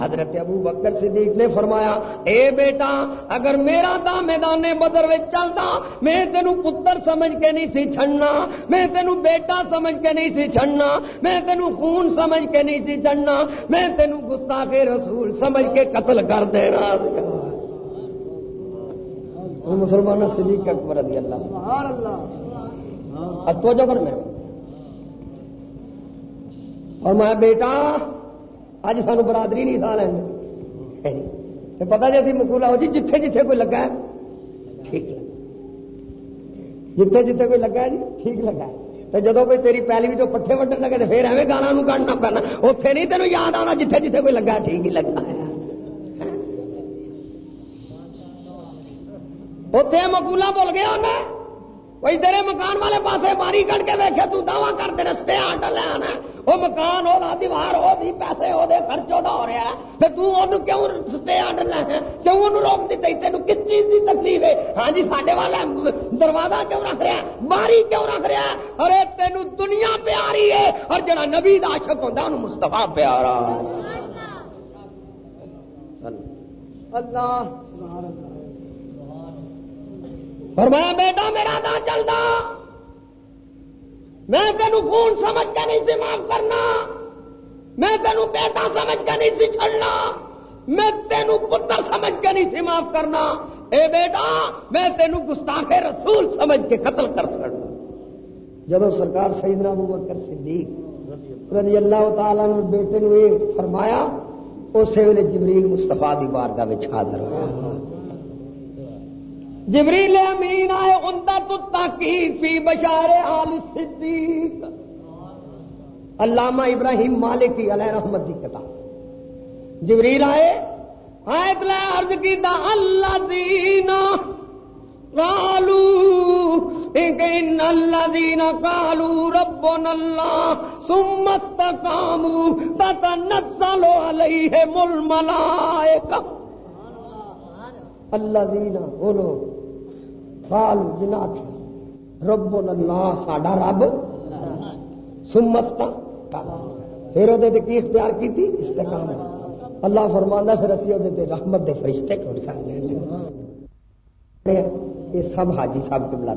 حضرت حضرت ابو بکر صدیق نے فرمایا اے بیٹا اگر میرا دا میدان بدر چلتا میں تینوں پتر سمجھ کے نہیں سی چھڑنا میں تینوں بیٹا سمجھ کے نہیں سی چھڑنا میں تینوں خون سمجھ کے نہیں سی چھڑنا میں تینوں گستاخ رسول سمجھ کے قتل کر دینا۔ مسلمان صدیق اکبر رضی اللہ توجہ کر میں اور میں بیٹا اج سانو برادری نہیں سا لیں پتا جی مکولا ہو جی جتھے جتھے کوئی لگا ہے ٹھیک جتھے جتھے کوئی لگا ہے جی ٹھیک لگا ہے تو جدو کوئی تیری پہلی بھی جو پٹھے وڈن لگے تو پھر ایویں گانا کھڑنا پینا اتنے نہیں تینوں یاد آنا جتھے جتھے کوئی لگا ٹھیک ہی لگا ہے اتے مکولا بول گیا انہیں کوئی تیرے مکان والے پاسے باری کٹ کے ویکے تو دعوی کرتے رستے آٹ لے آنا وہ مکان ہو رہا دیوار ہو دی پیسے ہو دے خرچ ہو ہو رہا ہے تو تو کیوں رستے آٹ لے ہیں کیوں انہوں روک دیتے تین کس چیز کی تکلیف ہے ہاں جی ساڈے والا دروازہ کیوں رکھ رہا ہے باری کیوں رکھ رہا ہے ارے تین دنیا پیاری ہے اور جڑا نبی داشک ہوتا انہوں مستفا پیارا اللہ فرمایا، بیٹا، میرا دا. چلتا میں تینوں خون سمجھ کے نہیں سی معاف کرنا۔ میں تینوں بیٹا سمجھ کے نہیں سی چڑنا میں تینوں پتر سمجھ کے نہیں سی معاف کرنا۔ اے بیٹا، میں تینوں گستاخ رسول سمجھ کے قتل کر سکتا جب سرکار سیدنا ابو بکر صدیق رضی اللہ تعالیٰ نے بیٹے نے فرمایا، اسی ویلے جبریل مستفا دی بارگاہ حاضر ہوا جبریل امین آئے عمدہ تو تاکید فی بشار آل صدیق۔ علامہ ابراہیم مالکی علیہ رحمت دی کتاب۔ جبریل آئے، آیت لے عرض کی دا اللہ دینا قالو ان الذين قالوا ربنا الله ثم استقاموا، تتنزل عليهم الملائكه الذين بولو قال جنات رب اللہ ساڈا رب۔ سمستا پھر وہ کی اختیار کی تھی استقام اللہ فرمانا پھر اسی وہ رحمت دے فرشتے ٹوٹ سکتے یہ سب حاجی صاحب کے بلا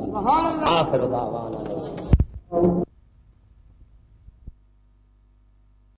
آخر دعوانا۔